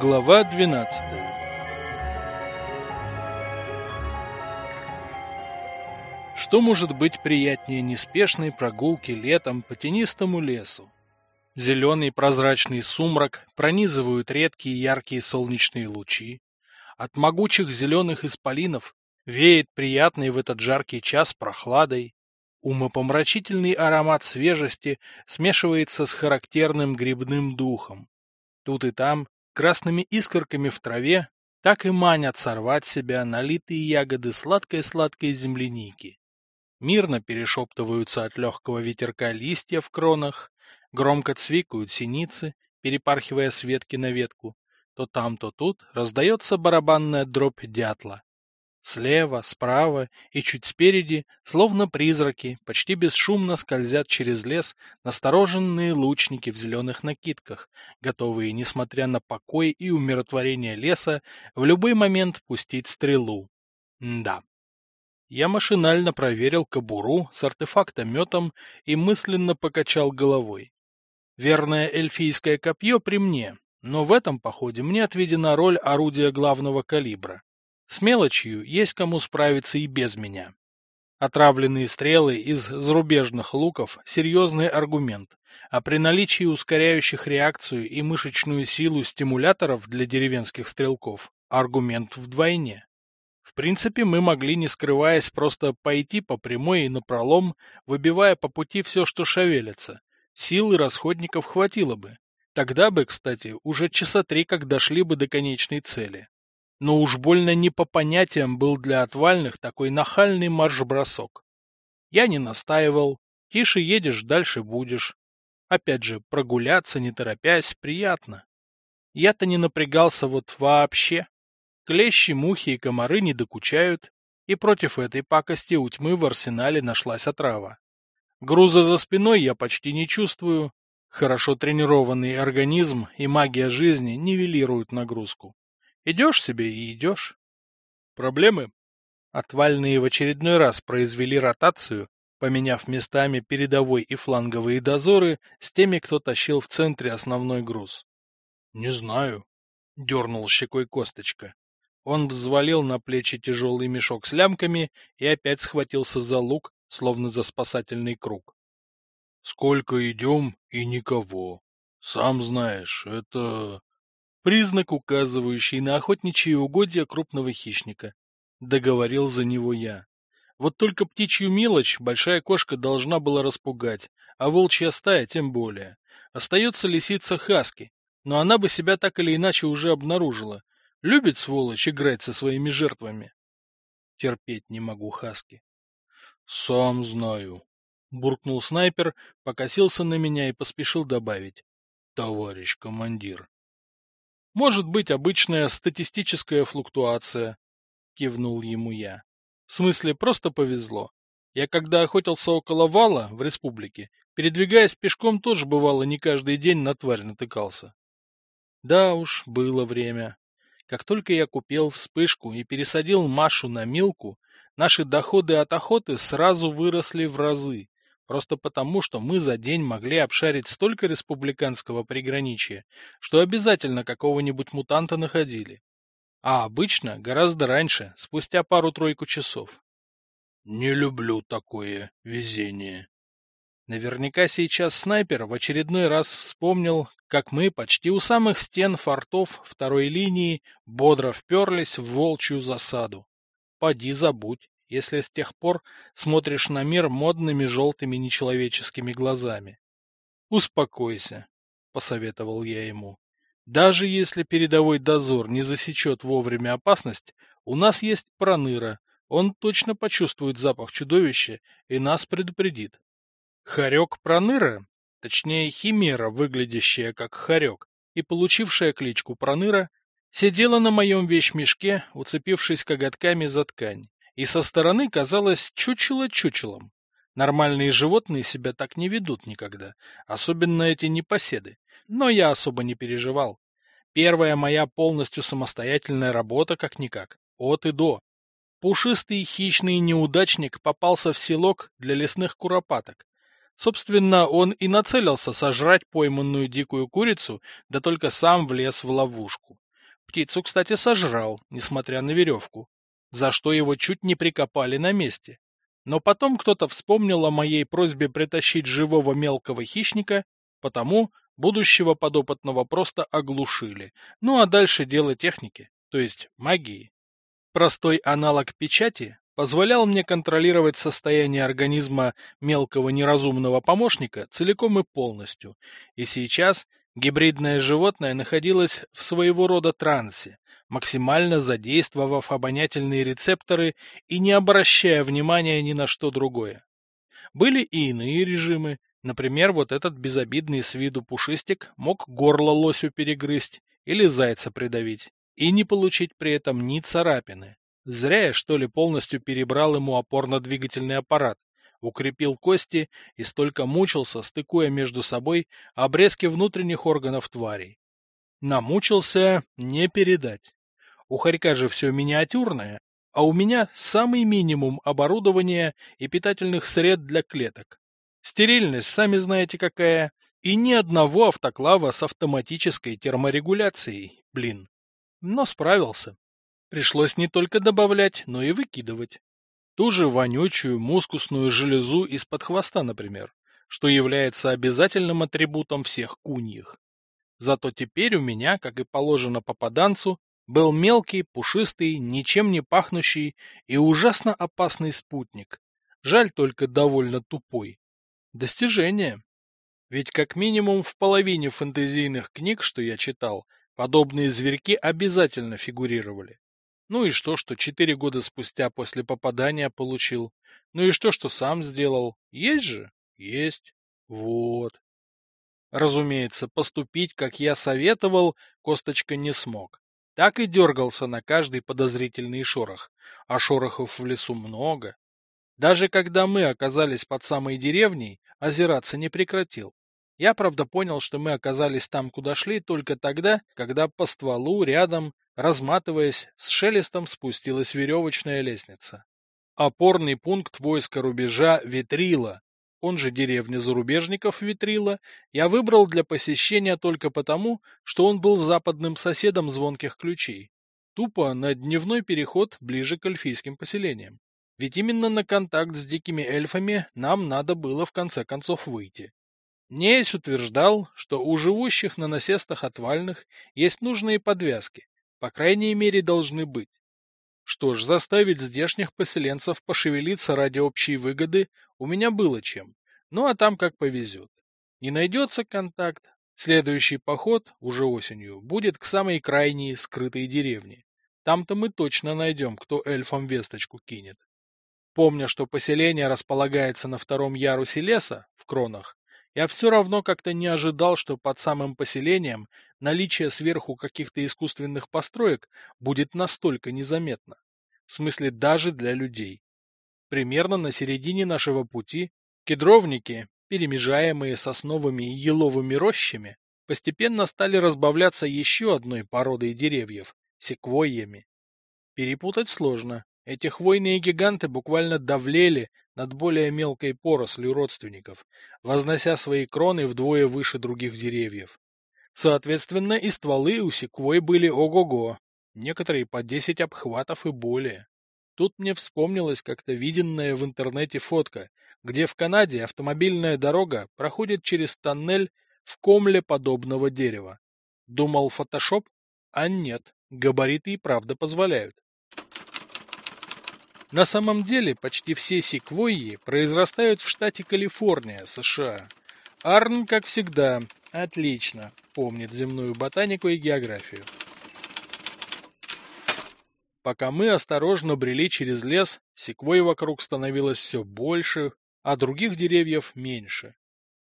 Глава 12 Что может быть приятнее неспешной прогулки летом по тенистому лесу? Зеленый прозрачный сумрак пронизывают редкие яркие солнечные лучи. От могучих зеленых исполинов веет приятный в этот жаркий час прохладой. Умопомрачительный аромат свежести смешивается с характерным грибным духом. Тут и там, красными искорками в траве, так и манят сорвать себя налитые ягоды сладкой-сладкой земляники. Мирно перешептываются от легкого ветерка листья в кронах, громко цвикают синицы, перепархивая с ветки на ветку. То там, то тут раздается барабанная дробь дятла. Слева, справа и чуть спереди, словно призраки, почти бесшумно скользят через лес настороженные лучники в зеленых накидках, готовые, несмотря на покой и умиротворение леса, в любой момент пустить стрелу. Да. Я машинально проверил кобуру с артефактометом и мысленно покачал головой. Верное эльфийское копье при мне, но в этом походе мне отведена роль орудия главного калибра. С мелочью есть кому справиться и без меня. Отравленные стрелы из зарубежных луков – серьезный аргумент, а при наличии ускоряющих реакцию и мышечную силу стимуляторов для деревенских стрелков – аргумент вдвойне. В принципе, мы могли, не скрываясь, просто пойти по прямой и напролом, выбивая по пути все, что шевелится. Сил и расходников хватило бы. Тогда бы, кстати, уже часа три как дошли бы до конечной цели. Но уж больно не по понятиям был для отвальных такой нахальный марш-бросок. Я не настаивал. Тише едешь, дальше будешь. Опять же, прогуляться, не торопясь, приятно. Я-то не напрягался вот вообще. Клещи, мухи и комары не докучают, и против этой пакости у тьмы в арсенале нашлась отрава. Груза за спиной я почти не чувствую. Хорошо тренированный организм и магия жизни нивелируют нагрузку. Идешь себе и идешь. Проблемы? Отвальные в очередной раз произвели ротацию, поменяв местами передовой и фланговые дозоры с теми, кто тащил в центре основной груз. — Не знаю, — дернул щекой косточка. Он взвалил на плечи тяжелый мешок с лямками и опять схватился за лук, словно за спасательный круг. — Сколько идем и никого. Сам знаешь, это... Признак, указывающий на охотничьи угодья крупного хищника. Договорил за него я. Вот только птичью мелочь большая кошка должна была распугать, а волчья стая тем более. Остается лисица Хаски, но она бы себя так или иначе уже обнаружила. Любит, сволочь, играть со своими жертвами. Терпеть не могу Хаски. — Сам знаю. Буркнул снайпер, покосился на меня и поспешил добавить. — Товарищ командир. Может быть, обычная статистическая флуктуация, кивнул ему я. В смысле, просто повезло. Я когда охотился около вала в республике, передвигаясь пешком, тоже бывало не каждый день на тварь натыкался. Да уж, было время. Как только я купил вспышку и пересадил Машу на Милку, наши доходы от охоты сразу выросли в разы. Просто потому, что мы за день могли обшарить столько республиканского приграничья, что обязательно какого-нибудь мутанта находили. А обычно гораздо раньше, спустя пару-тройку часов. Не люблю такое везение. Наверняка сейчас снайпер в очередной раз вспомнил, как мы почти у самых стен фортов второй линии бодро вперлись в волчью засаду. Поди забудь если с тех пор смотришь на мир модными желтыми нечеловеческими глазами. «Успокойся», — посоветовал я ему. «Даже если передовой дозор не засечет вовремя опасность, у нас есть проныра, он точно почувствует запах чудовища и нас предупредит. Хорек проныра, точнее химера, выглядящая как хорек и получившая кличку проныра, сидела на моем вещмешке, уцепившись коготками за ткань и со стороны казалось чучело-чучелом. Нормальные животные себя так не ведут никогда, особенно эти непоседы. Но я особо не переживал. Первая моя полностью самостоятельная работа как-никак, от и до. Пушистый хищный неудачник попался в селок для лесных куропаток. Собственно, он и нацелился сожрать пойманную дикую курицу, да только сам влез в ловушку. Птицу, кстати, сожрал, несмотря на веревку, за что его чуть не прикопали на месте. Но потом кто-то вспомнил о моей просьбе притащить живого мелкого хищника, потому будущего подопытного просто оглушили. Ну а дальше дело техники, то есть магии. Простой аналог печати позволял мне контролировать состояние организма мелкого неразумного помощника целиком и полностью, и сейчас гибридное животное находилось в своего рода трансе, максимально задействовав обонятельные рецепторы и не обращая внимания ни на что другое. Были и иные режимы, например, вот этот безобидный с виду пушистик мог горло лосю перегрызть или зайца придавить, и не получить при этом ни царапины. Зря я, что ли, полностью перебрал ему опорно-двигательный аппарат, укрепил кости и столько мучился, стыкуя между собой обрезки внутренних органов тварей. Намучился не передать. У хорька же все миниатюрное, а у меня самый минимум оборудования и питательных сред для клеток. Стерильность, сами знаете какая, и ни одного автоклава с автоматической терморегуляцией, блин. Но справился. Пришлось не только добавлять, но и выкидывать. Ту же вонючую мускусную железу из-под хвоста, например, что является обязательным атрибутом всех куньих. Зато теперь у меня, как и положено попаданцу, был мелкий, пушистый, ничем не пахнущий и ужасно опасный спутник. Жаль только довольно тупой. Достижение. Ведь как минимум в половине фэнтезийных книг, что я читал, подобные зверьки обязательно фигурировали. Ну и что, что четыре года спустя после попадания получил? Ну и что, что сам сделал? Есть же? Есть. Вот. Разумеется, поступить, как я советовал, Косточка не смог. Так и дергался на каждый подозрительный шорох. А шорохов в лесу много. Даже когда мы оказались под самой деревней, озираться не прекратил. Я, правда, понял, что мы оказались там, куда шли, только тогда, когда по стволу рядом, разматываясь, с шелестом спустилась веревочная лестница. Опорный пункт войска рубежа Ветрила, он же деревня зарубежников Витрила, я выбрал для посещения только потому, что он был западным соседом звонких ключей. Тупо на дневной переход ближе к эльфийским поселениям. Ведь именно на контакт с дикими эльфами нам надо было в конце концов выйти. Нейс утверждал, что у живущих на насестах отвальных есть нужные подвязки, по крайней мере должны быть. Что ж, заставить здешних поселенцев пошевелиться ради общей выгоды у меня было чем. Ну а там как повезет. Не найдется контакт, следующий поход, уже осенью, будет к самой крайней скрытой деревне. Там-то мы точно найдем, кто эльфам весточку кинет. Помня, что поселение располагается на втором ярусе леса, в кронах, я все равно как-то не ожидал, что под самым поселением наличие сверху каких-то искусственных построек будет настолько незаметно. В смысле, даже для людей. Примерно на середине нашего пути кедровники, перемежаемые сосновыми и еловыми рощами, постепенно стали разбавляться еще одной породой деревьев – секвойями. Перепутать сложно. Эти хвойные гиганты буквально давлели над более мелкой порослью родственников, вознося свои кроны вдвое выше других деревьев. Соответственно, и стволы у секвой были ого-го, некоторые по десять обхватов и более. Тут мне вспомнилась как-то виденная в интернете фотка, где в Канаде автомобильная дорога проходит через тоннель в комле подобного дерева. Думал фотошоп? А нет, габариты и правда позволяют. На самом деле почти все секвойи произрастают в штате Калифорния, США. Арн, как всегда, отлично помнит земную ботанику и географию. Пока мы осторожно брели через лес, секвой вокруг становилось все больше, а других деревьев меньше.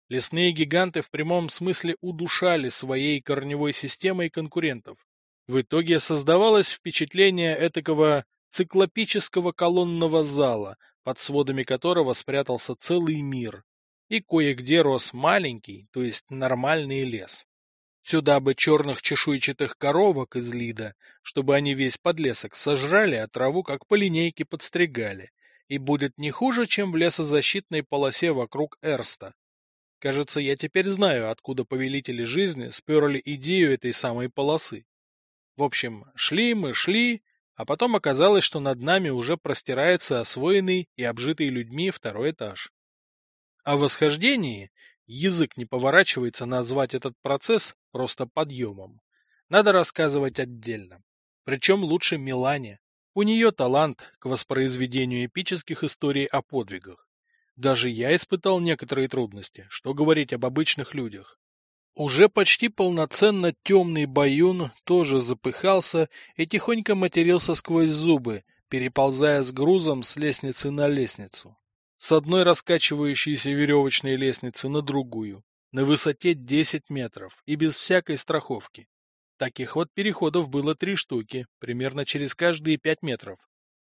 Лесные гиганты в прямом смысле удушали своей корневой системой конкурентов. В итоге создавалось впечатление этакого циклопического колонного зала, под сводами которого спрятался целый мир, и кое-где рос маленький, то есть нормальный лес. Сюда бы черных чешуйчатых коровок из лида, чтобы они весь подлесок сожрали, а траву как по линейке подстригали, и будет не хуже, чем в лесозащитной полосе вокруг Эрста. Кажется, я теперь знаю, откуда повелители жизни сперли идею этой самой полосы. В общем, шли мы, шли, а потом оказалось, что над нами уже простирается освоенный и обжитый людьми второй этаж. О восхождении язык не поворачивается назвать этот процесс просто подъемом. Надо рассказывать отдельно. Причем лучше Милане. У нее талант к воспроизведению эпических историй о подвигах. Даже я испытал некоторые трудности, что говорить об обычных людях. Уже почти полноценно темный баюн тоже запыхался и тихонько матерился сквозь зубы, переползая с грузом с лестницы на лестницу. С одной раскачивающейся веревочной лестницы на другую, на высоте 10 метров и без всякой страховки. Таких вот переходов было три штуки, примерно через каждые пять метров.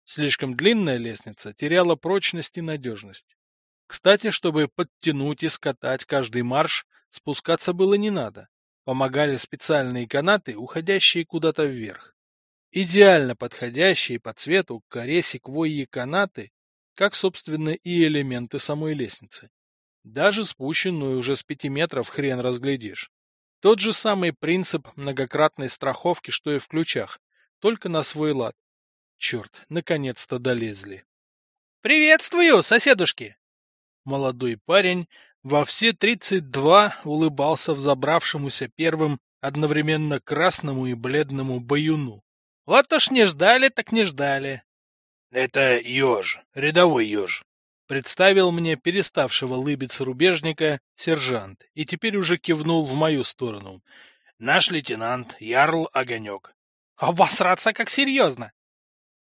Слишком длинная лестница теряла прочность и надежность. Кстати, чтобы подтянуть и скатать каждый марш, спускаться было не надо. Помогали специальные канаты, уходящие куда-то вверх. Идеально подходящие по цвету к коре секвойи канаты, как, собственно, и элементы самой лестницы. Даже спущенную уже с пяти метров хрен разглядишь. Тот же самый принцип многократной страховки, что и в ключах, только на свой лад. Черт, наконец-то долезли. «Приветствую, соседушки!» Молодой парень во все тридцать два улыбался взобравшемуся первым одновременно красному и бледному баюну. «Вот уж не ждали, так не ждали!» «Это еж, рядовой еж», Представил мне переставшего лыбиться рубежника сержант и теперь уже кивнул в мою сторону. Наш лейтенант Ярл Огонек. Обосраться как серьезно.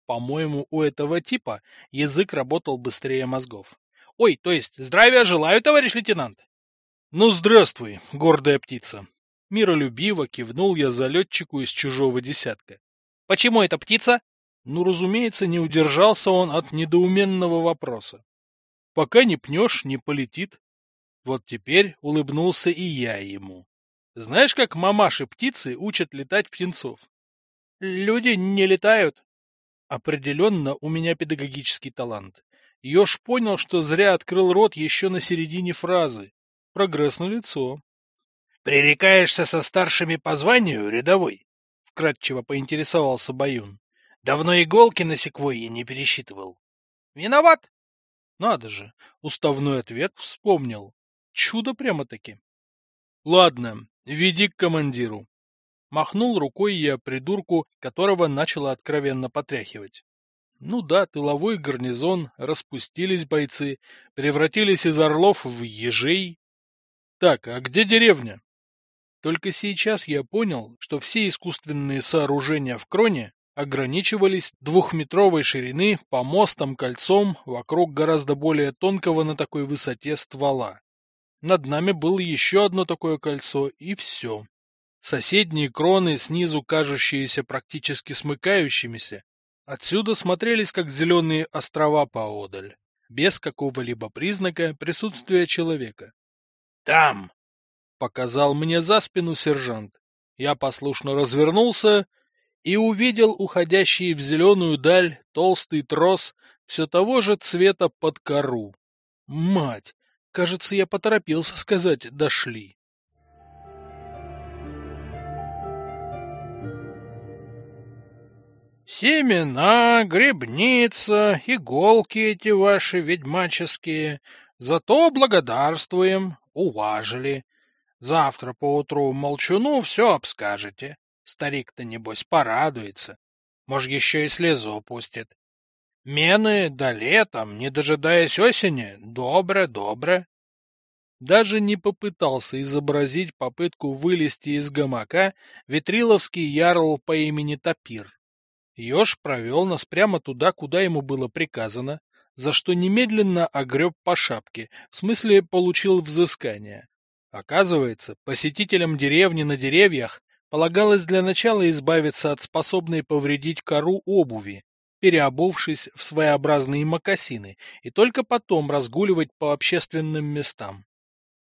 По-моему, у этого типа язык работал быстрее мозгов. Ой, то есть, здравия желаю, товарищ лейтенант. Ну, здравствуй, гордая птица. Миролюбиво кивнул я залетчику из чужого десятка. Почему эта птица? Ну, разумеется, не удержался он от недоуменного вопроса. Пока не пнешь, не полетит. Вот теперь улыбнулся и я ему. Знаешь, как мамаши-птицы учат летать птенцов? Люди не летают. Определенно у меня педагогический талант. Ёж понял, что зря открыл рот еще на середине фразы. Прогресс на лицо. Пререкаешься со старшими по званию, рядовой? Вкратчиво поинтересовался Баюн. Давно иголки на секвойе не пересчитывал. Виноват. Надо же, уставной ответ вспомнил. Чудо прямо-таки. Ладно, веди к командиру. Махнул рукой я придурку, которого начало откровенно потряхивать. Ну да, тыловой гарнизон, распустились бойцы, превратились из орлов в ежей. Так, а где деревня? Только сейчас я понял, что все искусственные сооружения в Кроне ограничивались двухметровой ширины помостом кольцом вокруг гораздо более тонкого на такой высоте ствола. Над нами было еще одно такое кольцо, и все. Соседние кроны, снизу кажущиеся практически смыкающимися, отсюда смотрелись как зеленые острова поодаль, без какого-либо признака присутствия человека. «Там!» — показал мне за спину сержант. Я послушно развернулся и увидел уходящий в зеленую даль толстый трос все того же цвета под кору. Мать! Кажется, я поторопился сказать «дошли». Семена, грибница, иголки эти ваши ведьмаческие. Зато благодарствуем, уважили. Завтра поутру молчуну все обскажете. Старик-то, небось, порадуется. Может, еще и слезу пустит. Мены до летом, не дожидаясь осени, добре-добре. Даже не попытался изобразить попытку вылезти из гамака ветриловский ярл по имени Тапир. Ёж провел нас прямо туда, куда ему было приказано, за что немедленно огреб по шапке, в смысле получил взыскание. Оказывается, посетителям деревни на деревьях Полагалось для начала избавиться от способной повредить кору обуви, переобувшись в своеобразные мокасины, и только потом разгуливать по общественным местам.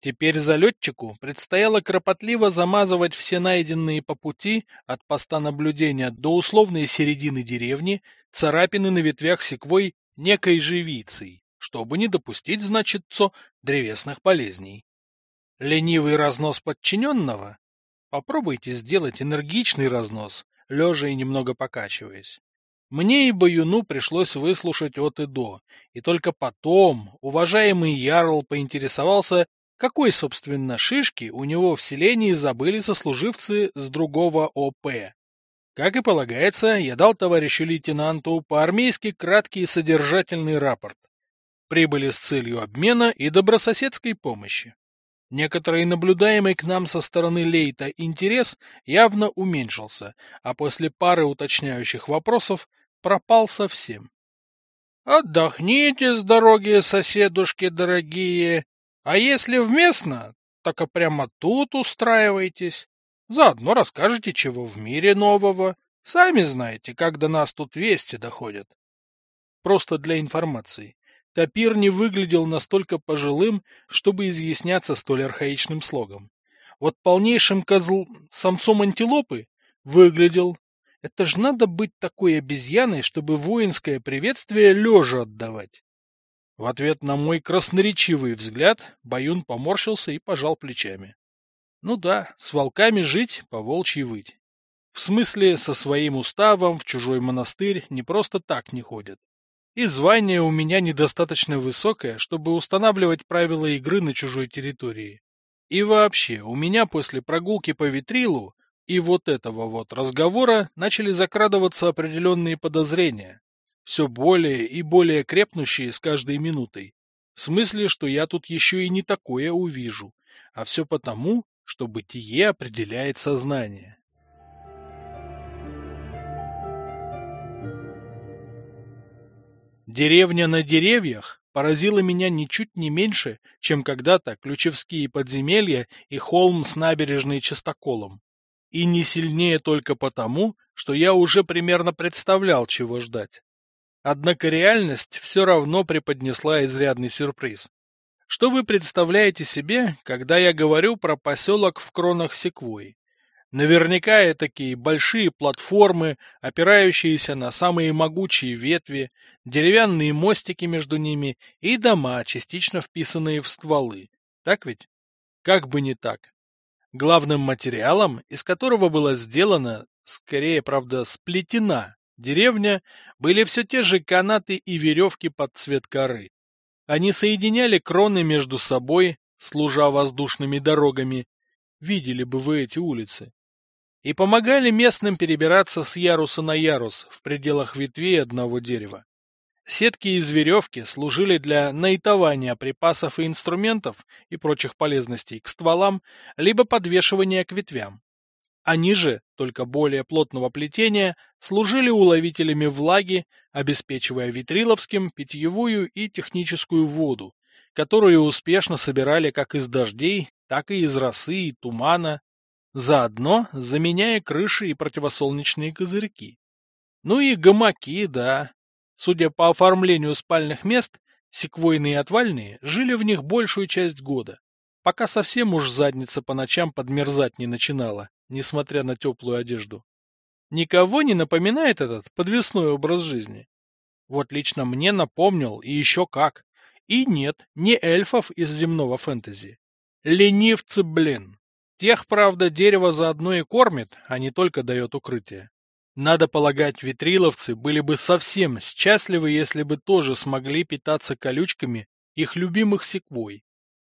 Теперь залетчику предстояло кропотливо замазывать все найденные по пути от поста наблюдения до условной середины деревни царапины на ветвях секвой некой живицей, чтобы не допустить, значит, цо древесных болезней. Ленивый разнос подчиненного Попробуйте сделать энергичный разнос, лежа и немного покачиваясь. Мне и Баюну пришлось выслушать от и до, и только потом уважаемый Ярл поинтересовался, какой, собственно, шишки у него в селении забыли сослуживцы с другого ОП. Как и полагается, я дал товарищу лейтенанту по-армейски краткий и содержательный рапорт. Прибыли с целью обмена и добрососедской помощи. Некоторый наблюдаемый к нам со стороны Лейта интерес явно уменьшился, а после пары уточняющих вопросов пропал совсем. «Отдохните с дороги, соседушки дорогие, а если вместно, так и прямо тут устраивайтесь. Заодно расскажете, чего в мире нового. Сами знаете, как до нас тут вести доходят». Просто для информации. Тапир не выглядел настолько пожилым, чтобы изъясняться столь архаичным слогом. Вот полнейшим козл самцом антилопы выглядел. Это ж надо быть такой обезьяной, чтобы воинское приветствие лежа отдавать. В ответ на мой красноречивый взгляд Баюн поморщился и пожал плечами. Ну да, с волками жить, по волчьи выть. В смысле, со своим уставом в чужой монастырь не просто так не ходят. И звание у меня недостаточно высокое, чтобы устанавливать правила игры на чужой территории. И вообще, у меня после прогулки по Витрилу и вот этого вот разговора начали закрадываться определенные подозрения, все более и более крепнущие с каждой минутой. В смысле, что я тут еще и не такое увижу, а все потому, что бытие определяет сознание. Деревня на деревьях поразила меня ничуть не меньше, чем когда-то ключевские подземелья и холм с набережной Частоколом. И не сильнее только потому, что я уже примерно представлял, чего ждать. Однако реальность все равно преподнесла изрядный сюрприз. Что вы представляете себе, когда я говорю про поселок в кронах Секвой? Наверняка такие большие платформы, опирающиеся на самые могучие ветви, деревянные мостики между ними и дома, частично вписанные в стволы. Так ведь? Как бы не так. Главным материалом, из которого была сделана, скорее, правда, сплетена, деревня, были все те же канаты и веревки под цвет коры. Они соединяли кроны между собой, служа воздушными дорогами. Видели бы вы эти улицы и помогали местным перебираться с яруса на ярус в пределах ветвей одного дерева. Сетки из веревки служили для наитования припасов и инструментов и прочих полезностей к стволам, либо подвешивания к ветвям. Они же, только более плотного плетения, служили уловителями влаги, обеспечивая витриловским питьевую и техническую воду, которую успешно собирали как из дождей, так и из росы и тумана, заодно заменяя крыши и противосолнечные козырьки. Ну и гамаки, да. Судя по оформлению спальных мест, секвойные отвальные жили в них большую часть года, пока совсем уж задница по ночам подмерзать не начинала, несмотря на теплую одежду. Никого не напоминает этот подвесной образ жизни? Вот лично мне напомнил, и еще как. И нет, не эльфов из земного фэнтези. Ленивцы, блин. Тех, правда, дерево заодно и кормит, а не только дает укрытие. Надо полагать, витриловцы были бы совсем счастливы, если бы тоже смогли питаться колючками их любимых секвой.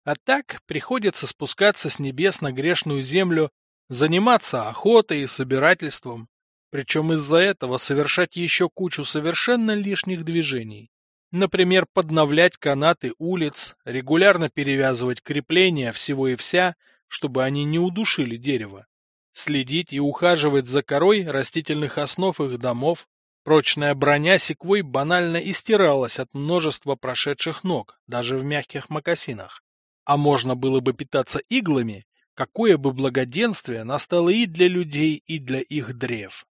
А так приходится спускаться с небес на грешную землю, заниматься охотой и собирательством, причем из-за этого совершать еще кучу совершенно лишних движений. Например, подновлять канаты улиц, регулярно перевязывать крепления всего и вся – чтобы они не удушили дерево, следить и ухаживать за корой растительных основ их домов. Прочная броня секвой банально истиралась от множества прошедших ног, даже в мягких мокасинах. А можно было бы питаться иглами, какое бы благоденствие настало и для людей, и для их древ.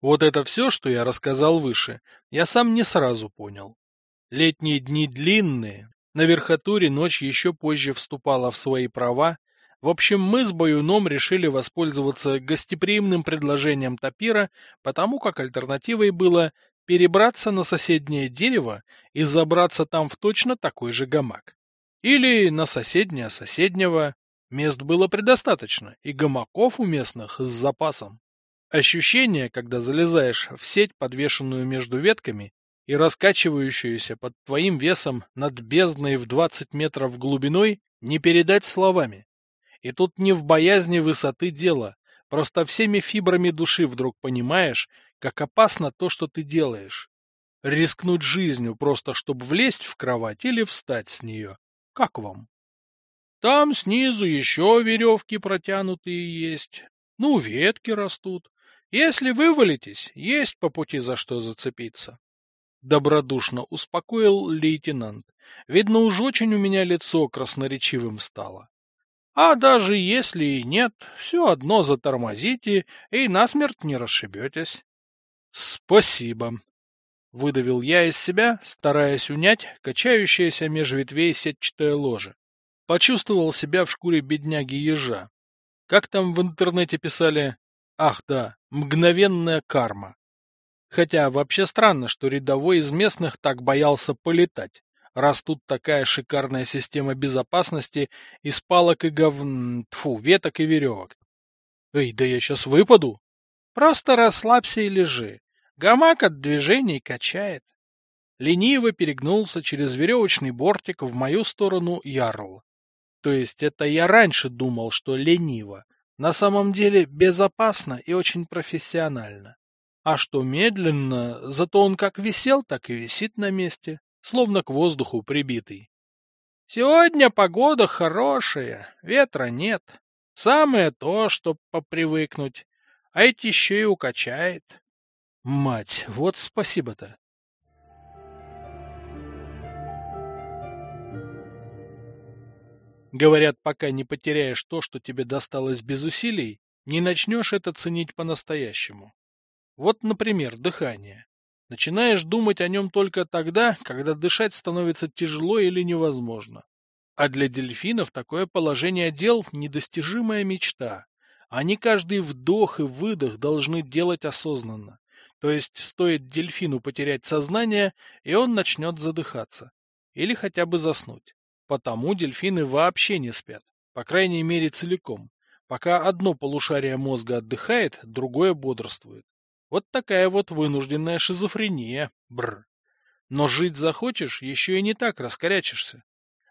Вот это все, что я рассказал выше, я сам не сразу понял. Летние дни длинные, на верхотуре ночь еще позже вступала в свои права, в общем, мы с Баюном решили воспользоваться гостеприимным предложением Тапира, потому как альтернативой было перебраться на соседнее дерево и забраться там в точно такой же гамак. Или на соседнее соседнего. Мест было предостаточно, и гамаков у местных с запасом. Ощущение, когда залезаешь в сеть, подвешенную между ветками, и раскачивающуюся под твоим весом над бездной в 20 метров глубиной, не передать словами. И тут не в боязни высоты дело, просто всеми фибрами души вдруг понимаешь, как опасно то, что ты делаешь. Рискнуть жизнью просто, чтобы влезть в кровать или встать с нее. Как вам? Там снизу еще веревки протянутые есть. Ну, ветки растут. Если вывалитесь, есть по пути за что зацепиться. Добродушно успокоил лейтенант. Видно, уж очень у меня лицо красноречивым стало. А даже если и нет, все одно затормозите и насмерть не расшибетесь. Спасибо. Выдавил я из себя, стараясь унять качающееся меж ветвей сетчатое ложе. Почувствовал себя в шкуре бедняги-ежа. Как там в интернете писали? Ах да, мгновенная карма. Хотя вообще странно, что рядовой из местных так боялся полетать, раз тут такая шикарная система безопасности из палок и говн... Тьфу, веток и веревок. Эй, да я сейчас выпаду. Просто расслабься и лежи. Гамак от движений качает. Лениво перегнулся через веревочный бортик в мою сторону ярл. То есть это я раньше думал, что лениво. На самом деле безопасно и очень профессионально. А что медленно, зато он как висел, так и висит на месте, словно к воздуху прибитый. Сегодня погода хорошая, ветра нет. Самое то, чтоб попривыкнуть. А эти еще и укачает. Мать, вот спасибо-то. Говорят, пока не потеряешь то, что тебе досталось без усилий, не начнешь это ценить по-настоящему. Вот, например, дыхание. Начинаешь думать о нем только тогда, когда дышать становится тяжело или невозможно. А для дельфинов такое положение дел – недостижимая мечта. Они каждый вдох и выдох должны делать осознанно. То есть стоит дельфину потерять сознание, и он начнет задыхаться. Или хотя бы заснуть. Потому дельфины вообще не спят. По крайней мере целиком. Пока одно полушарие мозга отдыхает, другое бодрствует. Вот такая вот вынужденная шизофрения. Бр. Но жить захочешь, еще и не так раскорячишься.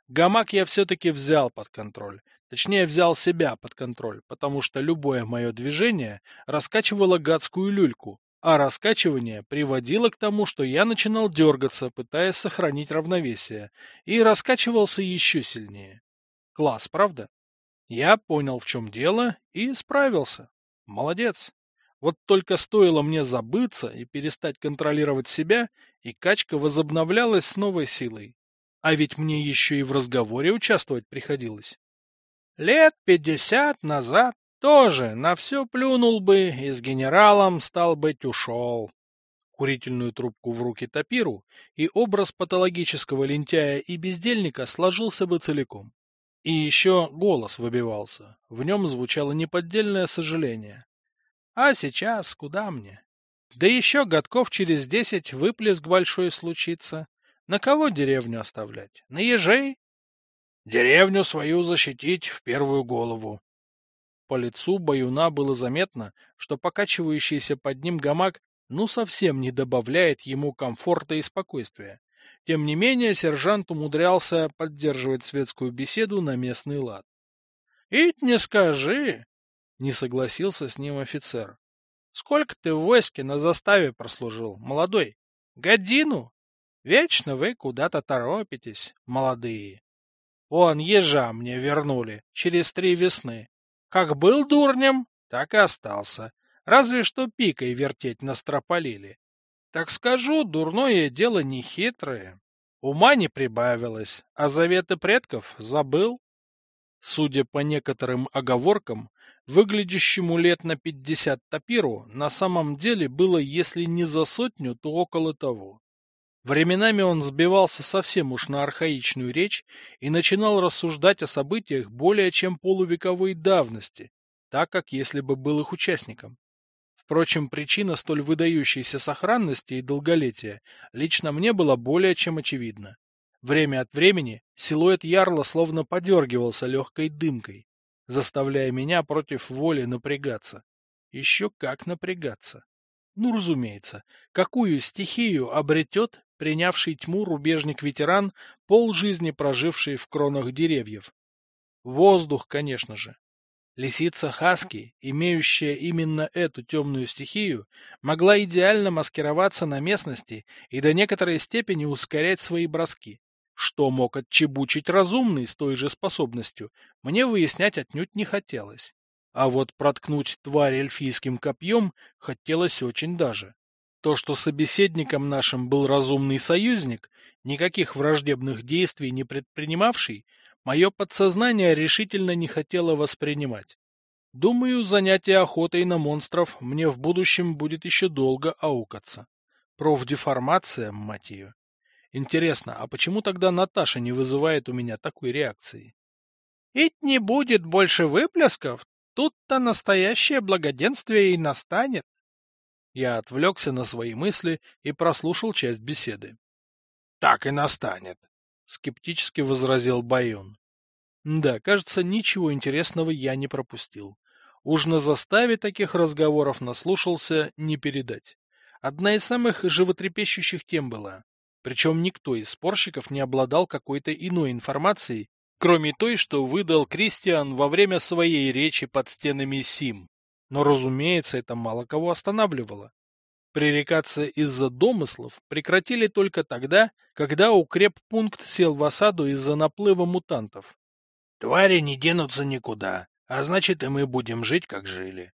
Гамак я все-таки взял под контроль. Точнее, взял себя под контроль, потому что любое мое движение раскачивало гадскую люльку, а раскачивание приводило к тому, что я начинал дергаться, пытаясь сохранить равновесие, и раскачивался еще сильнее. Класс, правда? Я понял, в чем дело, и справился. Молодец. Вот только стоило мне забыться и перестать контролировать себя, и качка возобновлялась с новой силой. А ведь мне еще и в разговоре участвовать приходилось. Лет пятьдесят назад тоже на все плюнул бы и с генералом, стал быть, ушел. Курительную трубку в руки топиру, и образ патологического лентяя и бездельника сложился бы целиком. И еще голос выбивался, в нем звучало неподдельное сожаление. А сейчас куда мне? Да еще годков через десять выплеск большой случится. На кого деревню оставлять? На ежей? Деревню свою защитить в первую голову. По лицу Баюна было заметно, что покачивающийся под ним гамак ну совсем не добавляет ему комфорта и спокойствия. Тем не менее, сержант умудрялся поддерживать светскую беседу на местный лад. — Ить не скажи, не согласился с ним офицер. Сколько ты в войске на заставе прослужил, молодой? Годину? Вечно вы куда-то торопитесь, молодые. Вон ежа мне вернули через три весны. Как был дурнем, так и остался. Разве что пикой вертеть настропалили. Так скажу, дурное дело не хитрое. Ума не прибавилось, а заветы предков забыл. Судя по некоторым оговоркам, выглядящему лет на пятьдесят тапиру, на самом деле было, если не за сотню, то около того. Временами он сбивался совсем уж на архаичную речь и начинал рассуждать о событиях более чем полувековой давности, так как если бы был их участником. Впрочем, причина столь выдающейся сохранности и долголетия лично мне была более чем очевидна. Время от времени силуэт ярла словно подергивался легкой дымкой, заставляя меня против воли напрягаться. Еще как напрягаться. Ну, разумеется, какую стихию обретет принявший тьму рубежник-ветеран, полжизни проживший в кронах деревьев? Воздух, конечно же. Лисица Хаски, имеющая именно эту темную стихию, могла идеально маскироваться на местности и до некоторой степени ускорять свои броски. Что мог отчебучить разумный с той же способностью, мне выяснять отнюдь не хотелось. А вот проткнуть тварь эльфийским копьем хотелось очень даже. То, что собеседником нашим был разумный союзник, никаких враждебных действий не предпринимавший, мое подсознание решительно не хотело воспринимать. Думаю, занятие охотой на монстров мне в будущем будет еще долго аукаться. Профдеформация, мать ее. Интересно, а почему тогда Наташа не вызывает у меня такой реакции? Ведь не будет больше выплесков, Тут-то настоящее благоденствие и настанет. Я отвлекся на свои мысли и прослушал часть беседы. — Так и настанет, — скептически возразил Баюн. Да, кажется, ничего интересного я не пропустил. Уж на заставе таких разговоров наслушался не передать. Одна из самых животрепещущих тем была. Причем никто из спорщиков не обладал какой-то иной информацией, кроме той, что выдал Кристиан во время своей речи под стенами Сим. Но, разумеется, это мало кого останавливало. Пререкаться из-за домыслов прекратили только тогда, когда укреппункт сел в осаду из-за наплыва мутантов. Твари не денутся никуда, а значит и мы будем жить, как жили.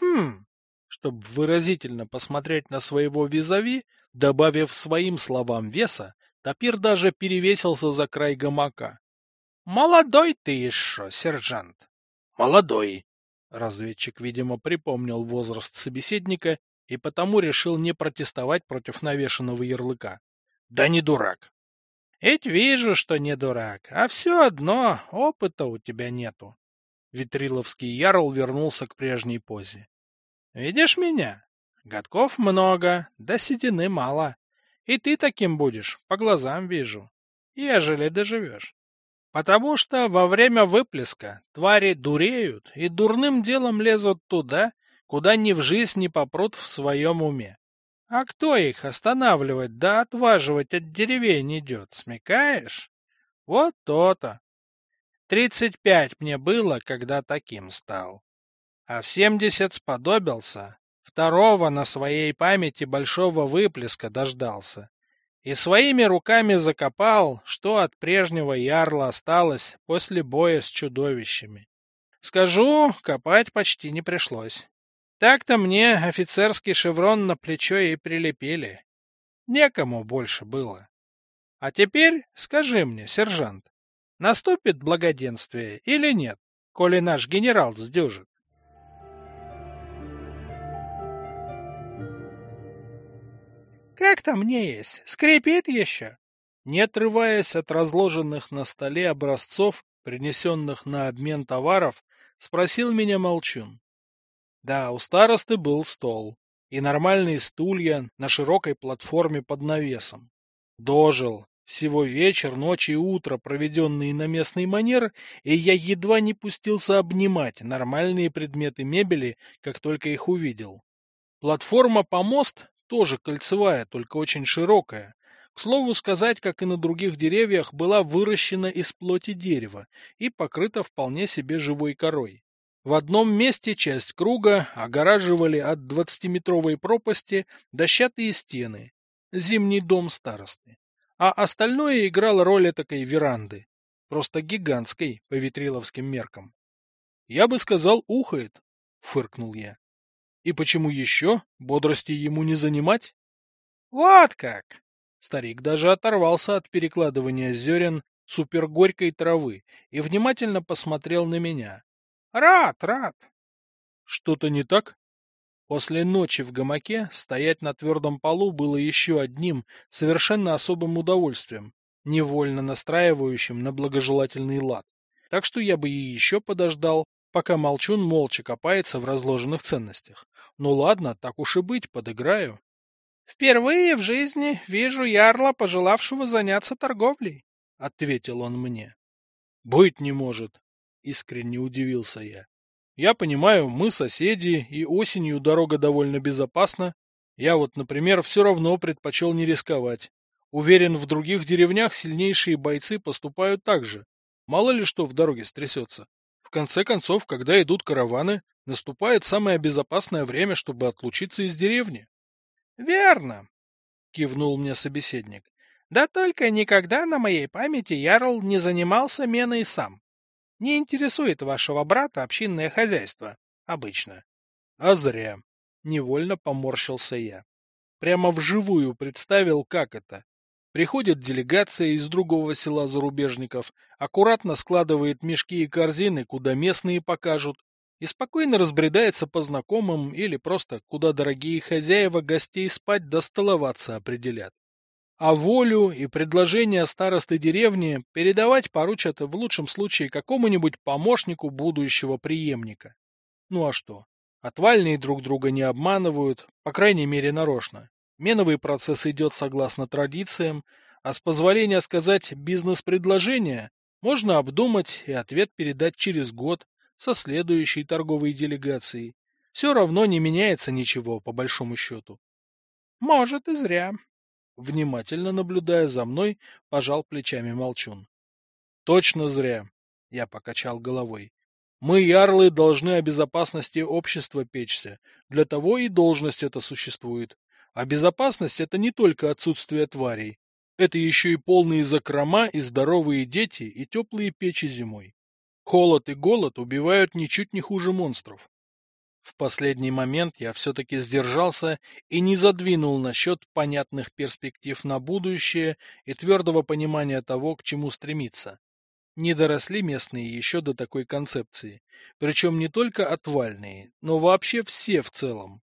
Хм, чтобы выразительно посмотреть на своего визави, добавив своим словам веса, Тапир даже перевесился за край гамака. Молодой ты еще, сержант. Молодой. Разведчик, видимо, припомнил возраст собеседника и потому решил не протестовать против навешанного ярлыка. Да не дурак. Ведь вижу, что не дурак, а все одно опыта у тебя нету. Витриловский ярл вернулся к прежней позе. Видишь меня? Годков много, да седины мало. И ты таким будешь, по глазам вижу. Ежели доживешь. Потому что во время выплеска твари дуреют и дурным делом лезут туда, куда ни в жизнь не попрут в своем уме. А кто их останавливать да отваживать от деревень идет, смекаешь? Вот то-то. Тридцать пять мне было, когда таким стал. А в семьдесят сподобился, второго на своей памяти большого выплеска дождался и своими руками закопал, что от прежнего ярла осталось после боя с чудовищами. Скажу, копать почти не пришлось. Так-то мне офицерский шеврон на плечо и прилепили. Некому больше было. А теперь скажи мне, сержант, наступит благоденствие или нет, коли наш генерал сдюжит? Как там не есть? Скрипит еще? Не отрываясь от разложенных на столе образцов, принесенных на обмен товаров, спросил меня Молчун. Да, у старосты был стол и нормальные стулья на широкой платформе под навесом. Дожил. Всего вечер, ночь и утро, проведенные на местный манер, и я едва не пустился обнимать нормальные предметы мебели, как только их увидел. Платформа-помост тоже кольцевая, только очень широкая. К слову сказать, как и на других деревьях, была выращена из плоти дерева и покрыта вполне себе живой корой. В одном месте часть круга огораживали от двадцатиметровой пропасти дощатые стены, зимний дом старосты, а остальное играло роль такой веранды, просто гигантской по витриловским меркам. — Я бы сказал, ухает, — фыркнул я. И почему еще? Бодрости ему не занимать? Вот как! Старик даже оторвался от перекладывания зерен супергорькой травы и внимательно посмотрел на меня. Рад, рад. Что-то не так? После ночи в гамаке стоять на твердом полу было еще одним совершенно особым удовольствием, невольно настраивающим на благожелательный лад. Так что я бы и еще подождал, пока Молчун молча копается в разложенных ценностях. Ну ладно, так уж и быть, подыграю. — Впервые в жизни вижу ярла, пожелавшего заняться торговлей, — ответил он мне. — Быть не может, — искренне удивился я. Я понимаю, мы соседи, и осенью дорога довольно безопасна. Я вот, например, все равно предпочел не рисковать. Уверен, в других деревнях сильнейшие бойцы поступают так же. Мало ли что в дороге стрясется. В конце концов, когда идут караваны, наступает самое безопасное время, чтобы отлучиться из деревни. — Верно, — кивнул мне собеседник. — Да только никогда на моей памяти Ярл не занимался меной сам. Не интересует вашего брата общинное хозяйство. Обычно. — А зря. Невольно поморщился я. Прямо вживую представил, как это Приходит делегация из другого села зарубежников, аккуратно складывает мешки и корзины, куда местные покажут, и спокойно разбредается по знакомым или просто куда дорогие хозяева гостей спать да столоваться определят. А волю и предложения старосты деревни передавать поручат в лучшем случае какому-нибудь помощнику будущего преемника. Ну а что? Отвальные друг друга не обманывают, по крайней мере нарочно. Меновый процесс идет согласно традициям, а с позволения сказать бизнес-предложение можно обдумать и ответ передать через год со следующей торговой делегацией. Все равно не меняется ничего, по большому счету. — Может, и зря. Внимательно наблюдая за мной, пожал плечами молчун. — Точно зря, — я покачал головой. Мы, ярлы, должны о безопасности общества печься. Для того и должность эта существует. А безопасность — это не только отсутствие тварей. Это еще и полные закрома и здоровые дети, и теплые печи зимой. Холод и голод убивают ничуть не хуже монстров. В последний момент я все-таки сдержался и не задвинул насчет понятных перспектив на будущее и твердого понимания того, к чему стремиться. Не доросли местные еще до такой концепции, причем не только отвальные, но вообще все в целом.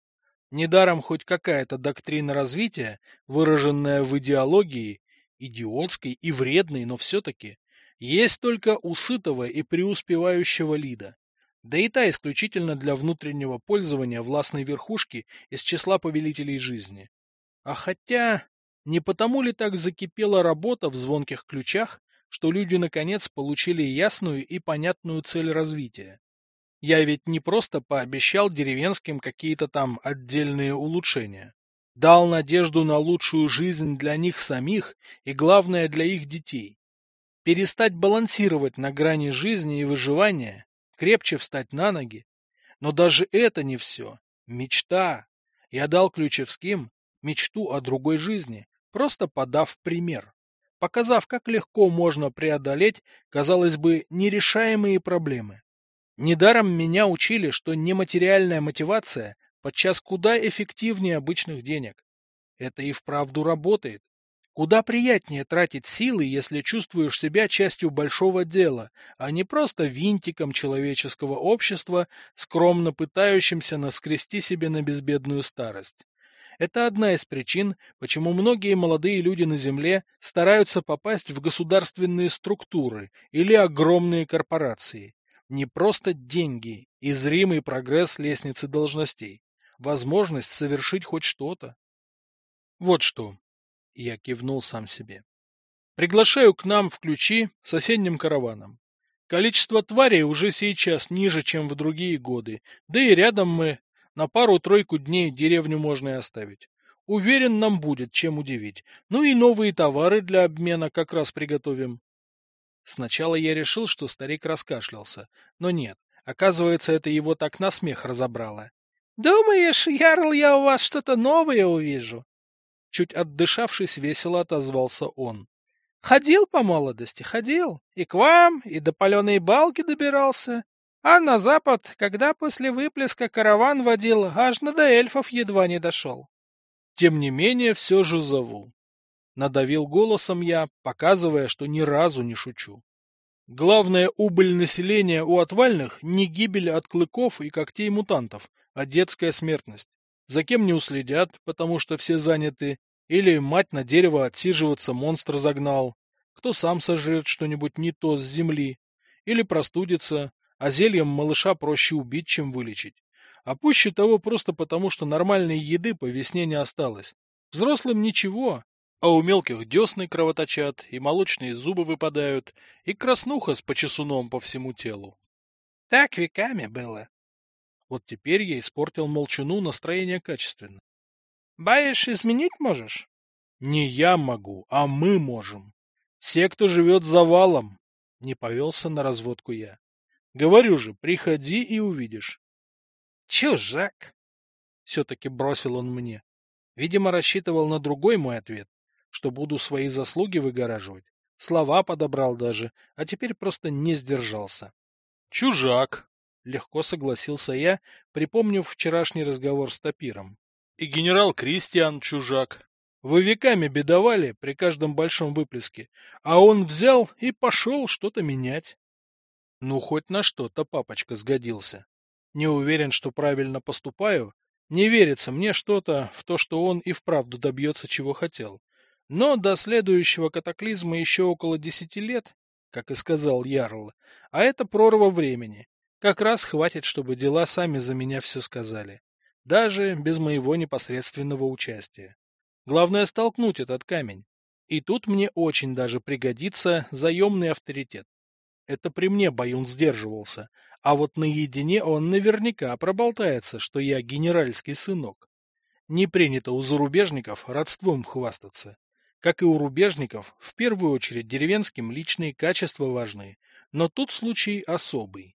Недаром хоть какая-то доктрина развития, выраженная в идеологии, идиотской и вредной, но все-таки, есть только у сытого и преуспевающего лида. Да и та исключительно для внутреннего пользования властной верхушки из числа повелителей жизни. А хотя, не потому ли так закипела работа в звонких ключах, что люди наконец получили ясную и понятную цель развития? Я ведь не просто пообещал деревенским какие-то там отдельные улучшения. Дал надежду на лучшую жизнь для них самих и, главное, для их детей. Перестать балансировать на грани жизни и выживания, крепче встать на ноги. Но даже это не все. Мечта. Я дал Ключевским мечту о другой жизни, просто подав пример. Показав, как легко можно преодолеть, казалось бы, нерешаемые проблемы. Недаром меня учили, что нематериальная мотивация подчас куда эффективнее обычных денег. Это и вправду работает. Куда приятнее тратить силы, если чувствуешь себя частью большого дела, а не просто винтиком человеческого общества, скромно пытающимся наскрести себе на безбедную старость. Это одна из причин, почему многие молодые люди на Земле стараются попасть в государственные структуры или огромные корпорации. Не просто деньги и зримый прогресс лестницы должностей. Возможность совершить хоть что-то. Вот что. Я кивнул сам себе. Приглашаю к нам в ключи соседним караваном. Количество тварей уже сейчас ниже, чем в другие годы, да и рядом мы на пару-тройку дней деревню можно и оставить. Уверен, нам будет чем удивить. Ну и новые товары для обмена как раз приготовим. Сначала я решил, что старик раскашлялся, но нет, оказывается, это его так на смех разобрало. — Думаешь, Ярл, я у вас что-то новое увижу? Чуть отдышавшись, весело отозвался он. — Ходил по молодости, ходил. И к вам, и до паленой балки добирался. А на запад, когда после выплеска караван водил, аж до эльфов едва не дошел. Тем не менее, все же зову. Надавил голосом я, показывая, что ни разу не шучу. Главная убыль населения у отвальных не гибель от клыков и когтей мутантов, а детская смертность. За кем не уследят, потому что все заняты, или мать на дерево отсиживаться монстр загнал, кто сам сожрет что-нибудь не то с земли, или простудится, а зельем малыша проще убить, чем вылечить. А пуще того просто потому, что нормальной еды по весне не осталось. Взрослым ничего, а у мелких десны кровоточат, и молочные зубы выпадают, и краснуха с почесуном по всему телу. — Так веками было, Вот теперь я испортил молчуну настроение качественно. Баешь, изменить можешь? Не я могу, а мы можем. Все, кто живет за валом. Не повелся на разводку я. Говорю же, приходи и увидишь. Чужак! Все-таки бросил он мне. Видимо, рассчитывал на другой мой ответ, что буду свои заслуги выгораживать. Слова подобрал даже, а теперь просто не сдержался. Чужак! Легко согласился я, припомнив вчерашний разговор с Тапиром и генерал Кристиан чужак. Вы веками бедовали при каждом большом выплеске, а он взял и пошел что-то менять. Ну, хоть на что-то папочка сгодился. Не уверен, что правильно поступаю, не верится мне что-то в то, что он и вправду добьется, чего хотел. Но до следующего катаклизма еще около десяти лет, как и сказал Ярл, а это прорва времени. Как раз хватит, чтобы дела сами за меня все сказали даже без моего непосредственного участия. Главное столкнуть этот камень. И тут мне очень даже пригодится заемный авторитет. Это при мне Баюн сдерживался, а вот наедине он наверняка проболтается, что я генеральский сынок. Не принято у зарубежников родством хвастаться. Как и у рубежников, в первую очередь деревенским личные качества важны, но тут случай особый.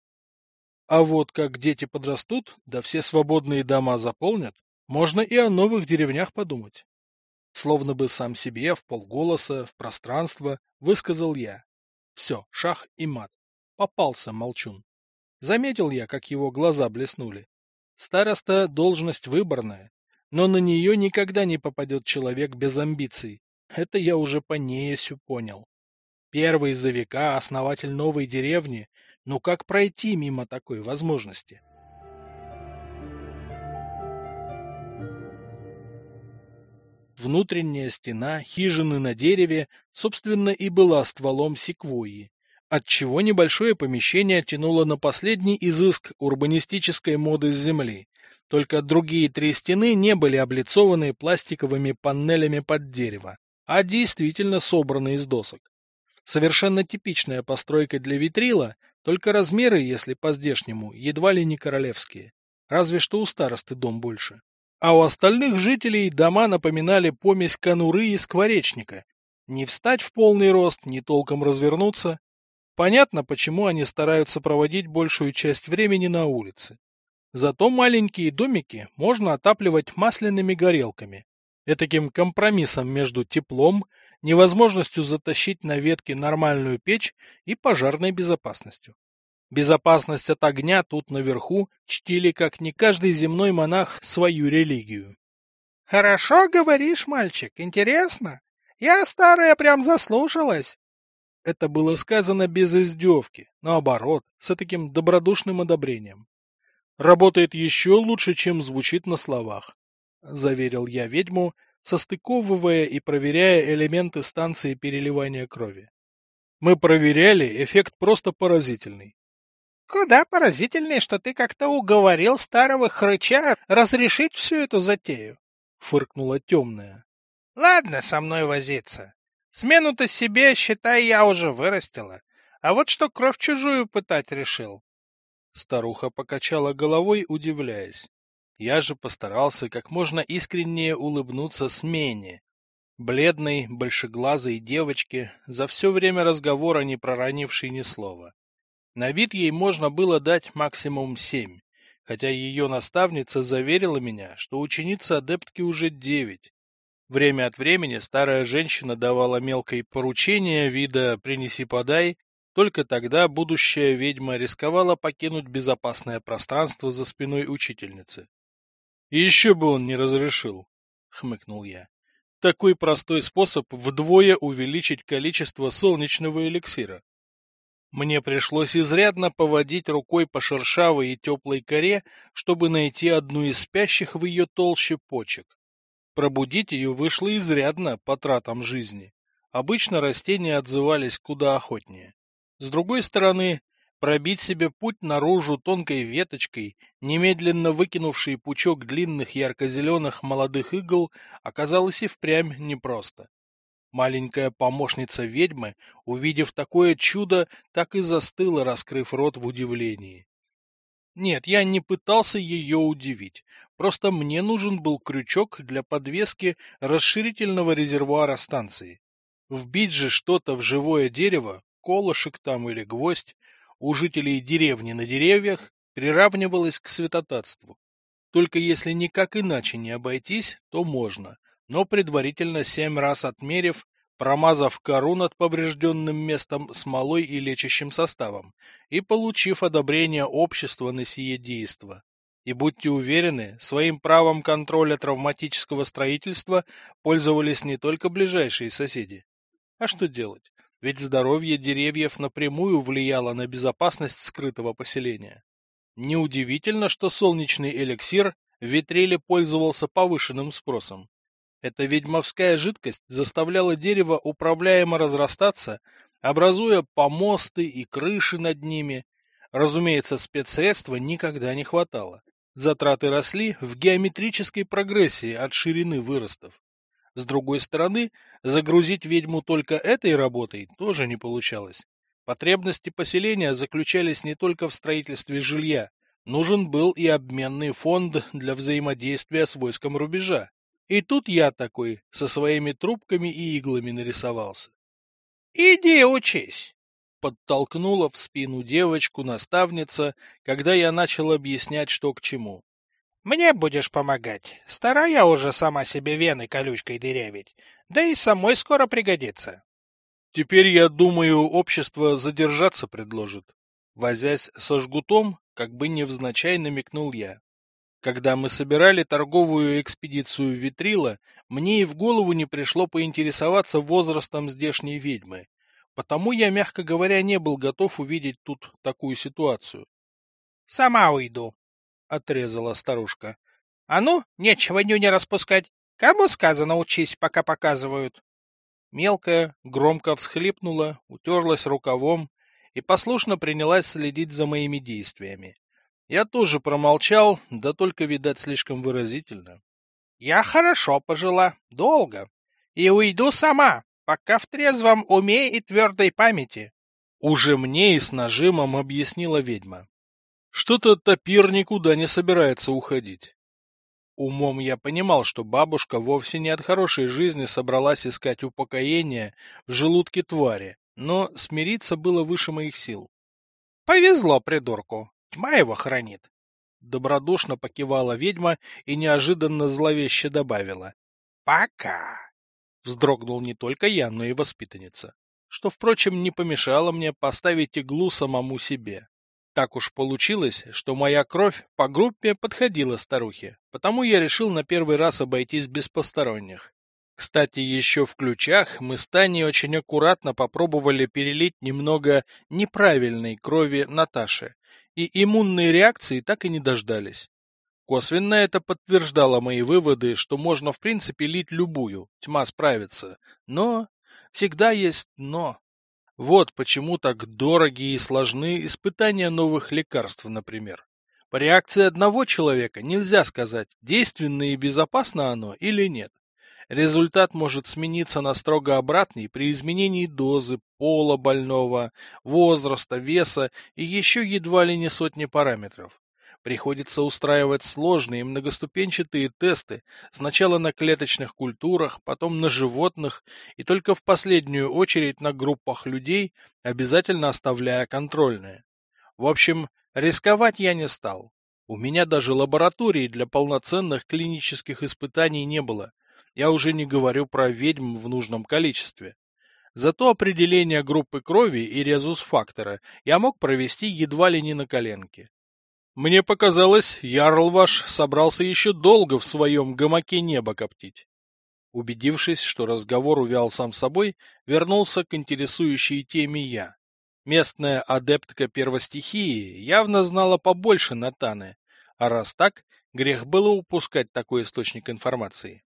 А вот как дети подрастут, да все свободные дома заполнят, можно и о новых деревнях подумать. Словно бы сам себе, в полголоса, в пространство, высказал я. Все, шах и мат. Попался молчун. Заметил я, как его глаза блеснули. Староста — должность выборная, но на нее никогда не попадет человек без амбиций. Это я уже по неесю понял. Первый за века основатель новой деревни но как пройти мимо такой возможности? Внутренняя стена хижины на дереве, собственно, и была стволом секвойи, отчего небольшое помещение тянуло на последний изыск урбанистической моды с земли. Только другие три стены не были облицованы пластиковыми панелями под дерево, а действительно собраны из досок. Совершенно типичная постройка для витрила, только размеры, если по-здешнему, едва ли не королевские. Разве что у старосты дом больше. А у остальных жителей дома напоминали помесь конуры и скворечника. Не встать в полный рост, не толком развернуться. Понятно, почему они стараются проводить большую часть времени на улице. Зато маленькие домики можно отапливать масляными горелками. Этаким компромиссом между теплом, невозможностью затащить на ветке нормальную печь и пожарной безопасностью. Безопасность от огня тут наверху чтили как не каждый земной монах свою религию. — Хорошо говоришь, мальчик, интересно. Я старая прям заслушалась. Это было сказано без издевки, наоборот, с таким добродушным одобрением. Работает еще лучше, чем звучит на словах, — заверил я ведьму, состыковывая и проверяя элементы станции переливания крови. Мы проверяли, эффект просто поразительный. Куда поразительнее, что ты как-то уговорил старого хрыча разрешить всю эту затею, — фыркнула темная. — Ладно со мной возиться. Смену-то себе, считай, я уже вырастила. А вот что кровь чужую пытать решил. Старуха покачала головой, удивляясь. Я же постарался как можно искреннее улыбнуться смене. Бледной, большеглазой девочке, за все время разговора не проронившей ни слова. На вид ей можно было дать максимум семь, хотя ее наставница заверила меня, что ученица адептки уже девять. Время от времени старая женщина давала мелкое поручение вида «принеси-подай», только тогда будущая ведьма рисковала покинуть безопасное пространство за спиной учительницы. Еще бы он не разрешил, хмыкнул я. Такой простой способ вдвое увеличить количество солнечного эликсира. Мне пришлось изрядно поводить рукой по шершавой и теплой коре, чтобы найти одну из спящих в ее толще почек. Пробудить ее вышло изрядно по тратам жизни. Обычно растения отзывались куда охотнее. С другой стороны, Пробить себе путь наружу тонкой веточкой, немедленно выкинувший пучок длинных ярко-зеленых молодых игл, оказалось и впрямь непросто. Маленькая помощница ведьмы, увидев такое чудо, так и застыла, раскрыв рот в удивлении. Нет, я не пытался ее удивить. Просто мне нужен был крючок для подвески расширительного резервуара станции. Вбить же что-то в живое дерево, колышек там или гвоздь, у жителей деревни на деревьях приравнивалось к святотатству. Только если никак иначе не обойтись, то можно, но предварительно семь раз отмерив, промазав кору над поврежденным местом смолой и лечащим составом, и получив одобрение общества на сие действо. И будьте уверены, своим правом контроля травматического строительства пользовались не только ближайшие соседи. А что делать? Ведь здоровье деревьев напрямую влияло на безопасность скрытого поселения. Неудивительно, что солнечный эликсир в Витриле пользовался повышенным спросом. Эта ведьмовская жидкость заставляла дерево управляемо разрастаться, образуя помосты и крыши над ними. Разумеется, спецсредства никогда не хватало. Затраты росли в геометрической прогрессии от ширины выростов. С другой стороны, загрузить ведьму только этой работой тоже не получалось. Потребности поселения заключались не только в строительстве жилья, нужен был и обменный фонд для взаимодействия с войском рубежа. И тут я такой, со своими трубками и иглами нарисовался. — Иди учись! — подтолкнула в спину девочку наставница, когда я начал объяснять, что к чему. — Мне будешь помогать. Стара я уже сама себе вены колючкой дырявить. Да и самой скоро пригодится. — Теперь, я думаю, общество задержаться предложит. Возясь со жгутом, как бы невзначай намекнул я. Когда мы собирали торговую экспедицию Витрила, мне и в голову не пришло поинтересоваться возрастом здешней ведьмы. Потому я, мягко говоря, не был готов увидеть тут такую ситуацию. — Сама уйду, — отрезала старушка. — А ну, нечего нюня распускать. Кому сказано учись, пока показывают? Мелкая громко всхлипнула, утерлась рукавом и послушно принялась следить за моими действиями. Я тоже промолчал, да только, видать, слишком выразительно. Я хорошо пожила, долго, и уйду сама, пока в трезвом уме и твердой памяти. Уже мне и с нажимом объяснила ведьма. Что-то топир никуда не собирается уходить. Умом я понимал, что бабушка вовсе не от хорошей жизни собралась искать упокоение в желудке твари, но смириться было выше моих сил. Повезло придурку. Тьма его хранит. Добродушно покивала ведьма и неожиданно зловеще добавила. — Пока. Вздрогнул не только я, но и воспитанница, что, впрочем, не помешало мне поставить иглу самому себе. Так уж получилось, что моя кровь по группе подходила старухе, потому я решил на первый раз обойтись без посторонних. Кстати, еще в ключах мы с Таней очень аккуратно попробовали перелить немного неправильной крови Наташе, и иммунные реакции так и не дождались. Косвенно это подтверждало мои выводы, что можно в принципе лить любую, тьма справится. Но всегда есть «но». Вот почему так дорогие и сложны испытания новых лекарств, например. По реакции одного человека нельзя сказать, действенно и безопасно оно или нет. Результат может смениться на строго обратный при изменении дозы, пола больного, возраста, веса и еще едва ли не сотни параметров. Приходится устраивать сложные многоступенчатые тесты сначала на клеточных культурах, потом на животных и только в последнюю очередь на группах людей, обязательно оставляя контрольные. В общем, рисковать я не стал. У меня даже лаборатории для полноценных клинических испытаний не было, я уже не говорю про ведьм в нужном количестве. Зато определение группы крови и резус-фактора я мог провести едва ли не на коленке. Мне показалось, Ярл ваш собрался еще долго в своем гамаке небо коптить. Убедившись, что разговор увял сам собой, вернулся к интересующей теме я. Местная адептка первостихии явно знала побольше Натаны, а раз так, грех было упускать такой источник информации.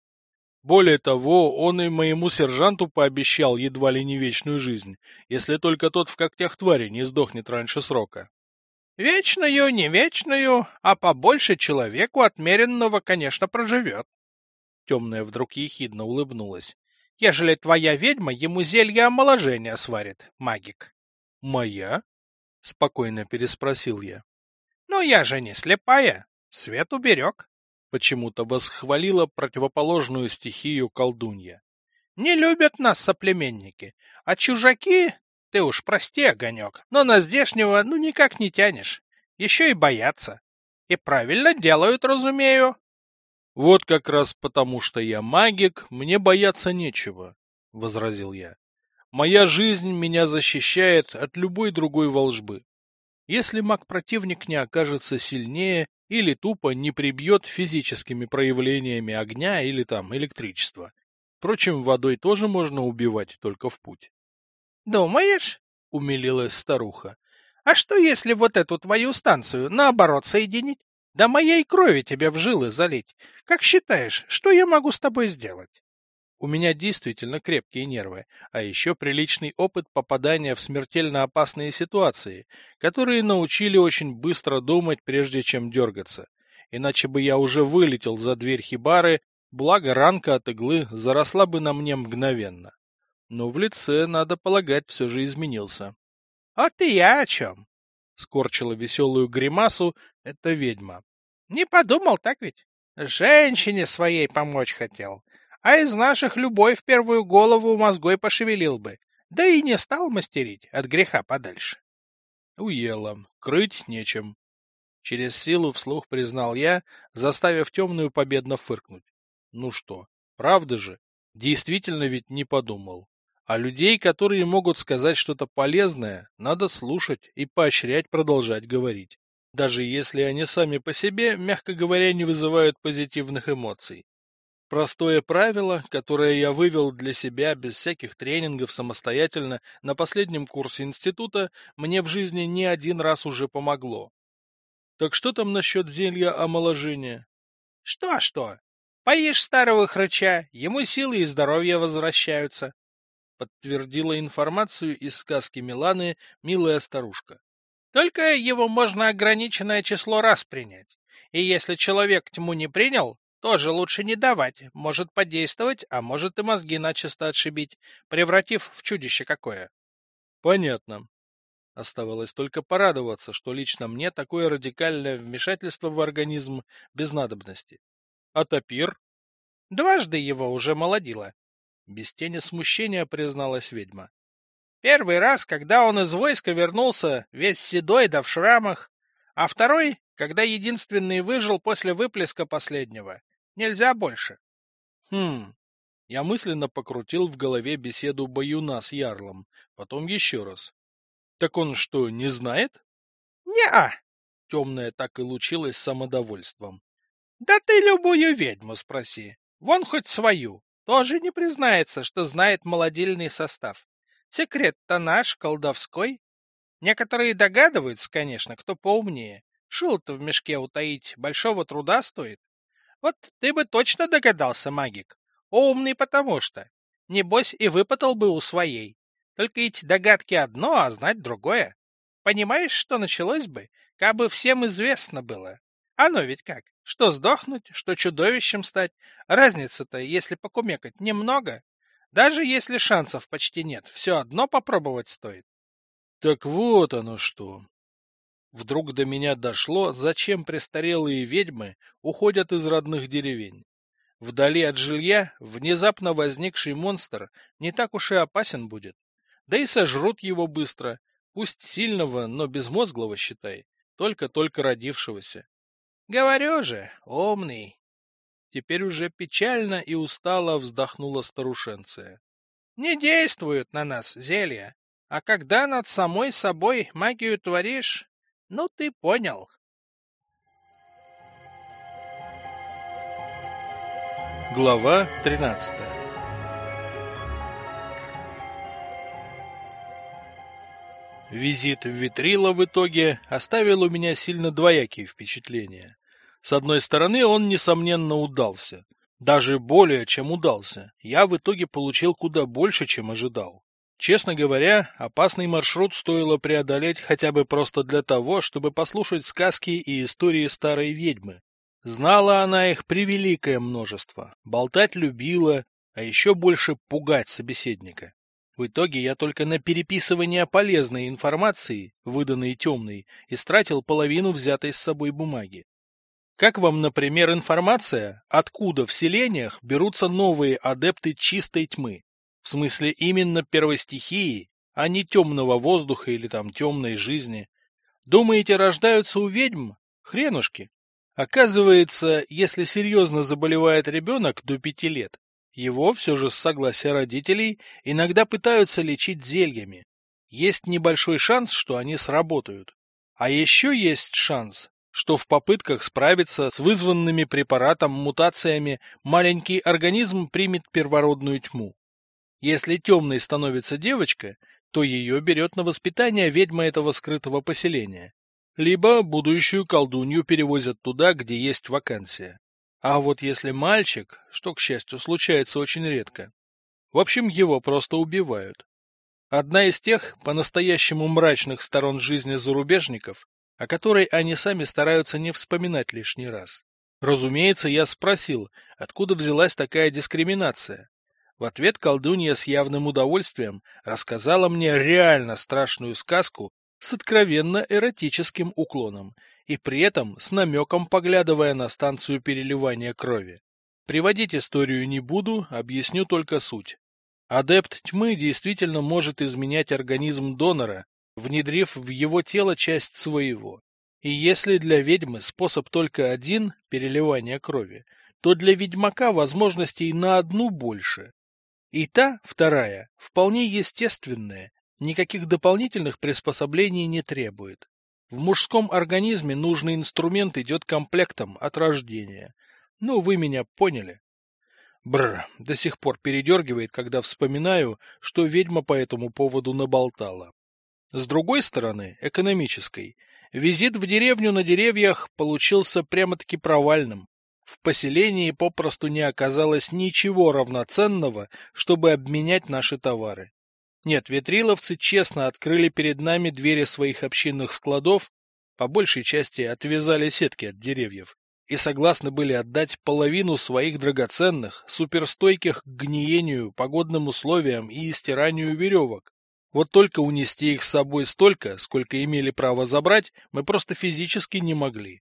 Более того, он и моему сержанту пообещал едва ли не вечную жизнь, если только тот в когтях твари не сдохнет раньше срока. — Вечную, не вечную, а побольше человеку отмеренного, конечно, проживет. Темная вдруг ехидно улыбнулась. — Ежели твоя ведьма ему зелье омоложения сварит, магик. — Моя? — спокойно переспросил я. Но я же не слепая, свет уберег. Почему-то восхвалила противоположную стихию колдунья. Не любят нас соплеменники, а чужаки, ты уж прости, Огонек, но на здешнего ну никак не тянешь. Еще и боятся. И правильно делают, разумею. Вот как раз потому, что я магик, мне бояться нечего, — возразил я. Моя жизнь меня защищает от любой другой волжбы. Если маг-противник не окажется сильнее или тупо не прибьет физическими проявлениями огня или там электричества. Впрочем, водой тоже можно убивать только в путь. — Думаешь? — умилилась старуха. — А что, если вот эту твою станцию наоборот соединить? Да моей крови тебе в жилы залить. Как считаешь, что я могу с тобой сделать? У меня действительно крепкие нервы, а еще приличный опыт попадания в смертельно опасные ситуации, которые научили очень быстро думать, прежде чем дергаться. Иначе бы я уже вылетел за дверь хибары, благо ранка от иглы заросла бы на мне мгновенно. Но в лице, надо полагать, все же изменился. — А ты я о чем? — скорчила веселую гримасу эта ведьма. — Не подумал, так ведь? Женщине своей помочь хотел а из наших любой в первую голову мозгой пошевелил бы, да и не стал мастерить от греха подальше. Уела, крыть нечем. Через силу вслух признал я, заставив темную победно фыркнуть. Ну что, правда же? Действительно ведь не подумал. А людей, которые могут сказать что-то полезное, надо слушать и поощрять продолжать говорить. Даже если они сами по себе, мягко говоря, не вызывают позитивных эмоций. Простое правило, которое я вывел для себя без всяких тренингов самостоятельно на последнем курсе института, мне в жизни не один раз уже помогло. Так что там насчет зелья омоложения? Что-что? Поешь старого хрыча, ему силы и здоровье возвращаются. Подтвердила информацию из сказки Миланы милая старушка. Только его можно ограниченное число раз принять. И если человек тьму не принял, тоже лучше не давать. Может подействовать, а может и мозги начисто отшибить, превратив в чудище какое. Понятно. Оставалось только порадоваться, что лично мне такое радикальное вмешательство в организм без надобности. А топир? Дважды его уже молодило. Без тени смущения призналась ведьма. Первый раз, когда он из войска вернулся, весь седой да в шрамах, а второй, когда единственный выжил после выплеска последнего. Нельзя больше. Хм. Я мысленно покрутил в голове беседу Баюна с Ярлом, потом еще раз. Так он что, не знает? Не-а. Темная так и лучилась самодовольством. Да ты любую ведьму спроси. Вон хоть свою. Тоже не признается, что знает молодильный состав. Секрет-то наш, колдовской. Некоторые догадываются, конечно, кто поумнее. Шил-то в мешке утаить большого труда стоит. Вот ты бы точно догадался, магик. Умный потому что. Небось и выпытал бы у своей. Только ведь догадки одно, а знать другое. Понимаешь, что началось бы, как бы всем известно было. Оно ведь как? Что сдохнуть, что чудовищем стать. Разница-то, если покумекать, немного. Даже если шансов почти нет, все одно попробовать стоит. Так вот оно что. Вдруг до меня дошло, зачем престарелые ведьмы уходят из родных деревень. Вдали от жилья внезапно возникший монстр не так уж и опасен будет. Да и сожрут его быстро, пусть сильного, но безмозглого, считай, только-только родившегося. Говорю же, умный. Теперь уже печально и устало вздохнула старушенция. Не действуют на нас зелья, а когда над самой собой магию творишь, ну, ты понял. Глава 13 Визит в Витрила в итоге оставил у меня сильно двоякие впечатления. С одной стороны, он, несомненно, удался. Даже более, чем удался. Я в итоге получил куда больше, чем ожидал. Честно говоря, опасный маршрут стоило преодолеть хотя бы просто для того, чтобы послушать сказки и истории старой ведьмы. Знала она их превеликое множество, болтать любила, а еще больше пугать собеседника. В итоге я только на переписывание полезной информации, выданной темной, истратил половину взятой с собой бумаги. Как вам, например, информация, откуда в селениях берутся новые адепты чистой тьмы? В смысле именно первой стихии, а не темного воздуха или там темной жизни. Думаете, рождаются у ведьм? Хренушки. Оказывается, если серьезно заболевает ребенок до пяти лет, его все же с согласия родителей иногда пытаются лечить зельями. Есть небольшой шанс, что они сработают. А еще есть шанс, что в попытках справиться с вызванными препаратом мутациями маленький организм примет первородную тьму. Если темной становится девочка, то ее берет на воспитание ведьма этого скрытого поселения. Либо будущую колдунью перевозят туда, где есть вакансия. А вот если мальчик, что, к счастью, случается очень редко, в общем, его просто убивают. Одна из тех по-настоящему мрачных сторон жизни зарубежников, о которой они сами стараются не вспоминать лишний раз. Разумеется, я спросил, откуда взялась такая дискриминация. В ответ колдунья с явным удовольствием рассказала мне реально страшную сказку с откровенно эротическим уклоном и при этом с намеком поглядывая на станцию переливания крови. Приводить историю не буду, объясню только суть. Адепт тьмы действительно может изменять организм донора, внедрив в его тело часть своего. И если для ведьмы способ только один – переливание крови, то для ведьмака возможностей на одну больше. И та, вторая, вполне естественная, никаких дополнительных приспособлений не требует. В мужском организме нужный инструмент идет комплектом от рождения. Ну, вы меня поняли. Бр, до сих пор передергивает, когда вспоминаю, что ведьма по этому поводу наболтала. С другой стороны, экономической, визит в деревню на деревьях получился прямо-таки провальным. В поселении попросту не оказалось ничего равноценного, чтобы обменять наши товары. Нет, ветриловцы честно открыли перед нами двери своих общинных складов, по большей части отвязали сетки от деревьев, и согласны были отдать половину своих драгоценных, суперстойких к гниению, погодным условиям и стиранию веревок. Вот только унести их с собой столько, сколько имели право забрать, мы просто физически не могли.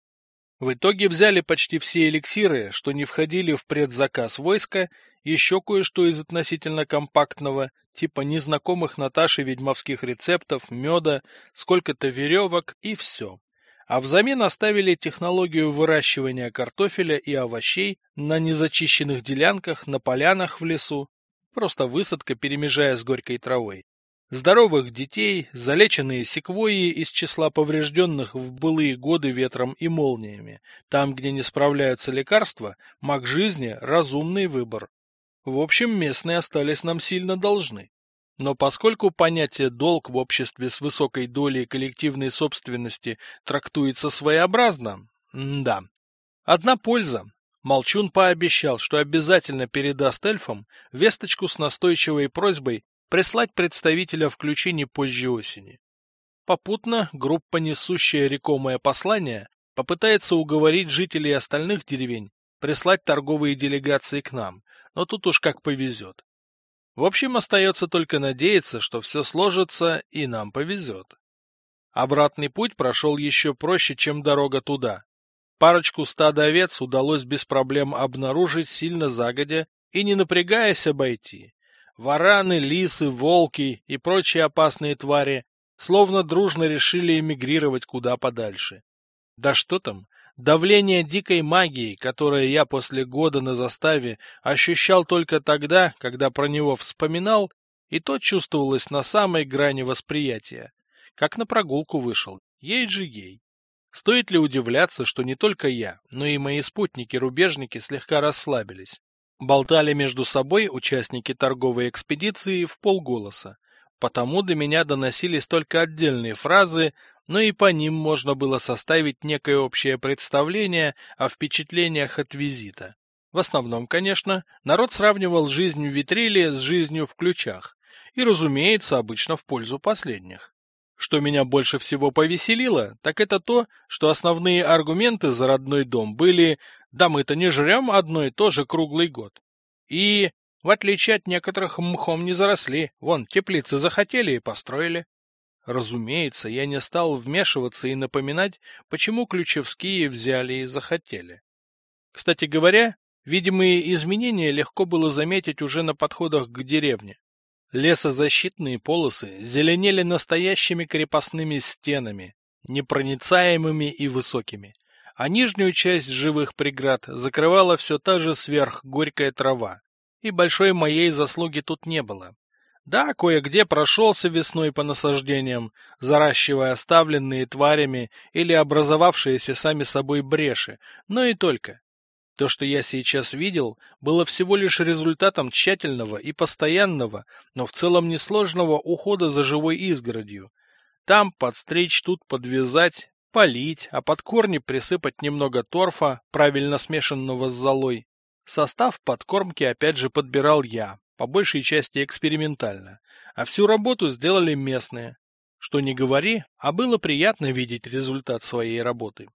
В итоге взяли почти все эликсиры, что не входили в предзаказ войска, еще кое-что из относительно компактного, типа незнакомых Наташи ведьмовских рецептов, меда, сколько-то веревок и все. А взамен оставили технологию выращивания картофеля и овощей на незачищенных делянках, на полянах в лесу. Просто высадка, перемежая с горькой травой здоровых детей, залеченные секвойи из числа поврежденных в былые годы ветром и молниями. Там, где не справляются лекарства, маг жизни – разумный выбор. В общем, местные остались нам сильно должны. Но поскольку понятие «долг» в обществе с высокой долей коллективной собственности трактуется своеобразно, да. Одна польза. Молчун пообещал, что обязательно передаст эльфам весточку с настойчивой просьбой прислать представителя включи не позже осени. Попутно группа, несущая рекомое послание, попытается уговорить жителей остальных деревень прислать торговые делегации к нам, но тут уж как повезет. В общем, остается только надеяться, что все сложится и нам повезет. Обратный путь прошел еще проще, чем дорога туда. Парочку стада овец удалось без проблем обнаружить сильно загодя и не напрягаясь обойти. Вараны, лисы, волки и прочие опасные твари словно дружно решили эмигрировать куда подальше. Да что там, давление дикой магии, которое я после года на заставе ощущал только тогда, когда про него вспоминал, и то чувствовалось на самой грани восприятия. Как на прогулку вышел, ей же ей. Стоит ли удивляться, что не только я, но и мои спутники-рубежники слегка расслабились. Болтали между собой участники торговой экспедиции в полголоса, потому до меня доносились только отдельные фразы, но и по ним можно было составить некое общее представление о впечатлениях от визита. В основном, конечно, народ сравнивал жизнь в Витриле с жизнью в ключах, и, разумеется, обычно в пользу последних. Что меня больше всего повеселило, так это то, что основные аргументы за родной дом были «да мы-то не жрем одно и то же круглый год». И В отличие от некоторых мхом не заросли. Вон, теплицы захотели и построили. Разумеется, я не стал вмешиваться и напоминать, почему ключевские взяли и захотели. Кстати говоря, видимые изменения легко было заметить уже на подходах к деревне. Лесозащитные полосы зеленели настоящими крепостными стенами, непроницаемыми и высокими, а нижнюю часть живых преград закрывала все та же сверхгорькая трава, и большой моей заслуги тут не было. Да, кое-где прошелся весной по насаждениям, заращивая оставленные тварями или образовавшиеся сами собой бреши, но и только. То, что я сейчас видел, было всего лишь результатом тщательного и постоянного, но в целом несложного ухода за живой изгородью. Там подстричь, тут подвязать, полить, а под корни присыпать немного торфа, правильно смешанного с золой. Состав подкормки опять же подбирал я, по большей части экспериментально, а всю работу сделали местные. Что не говори, а было приятно видеть результат своей работы.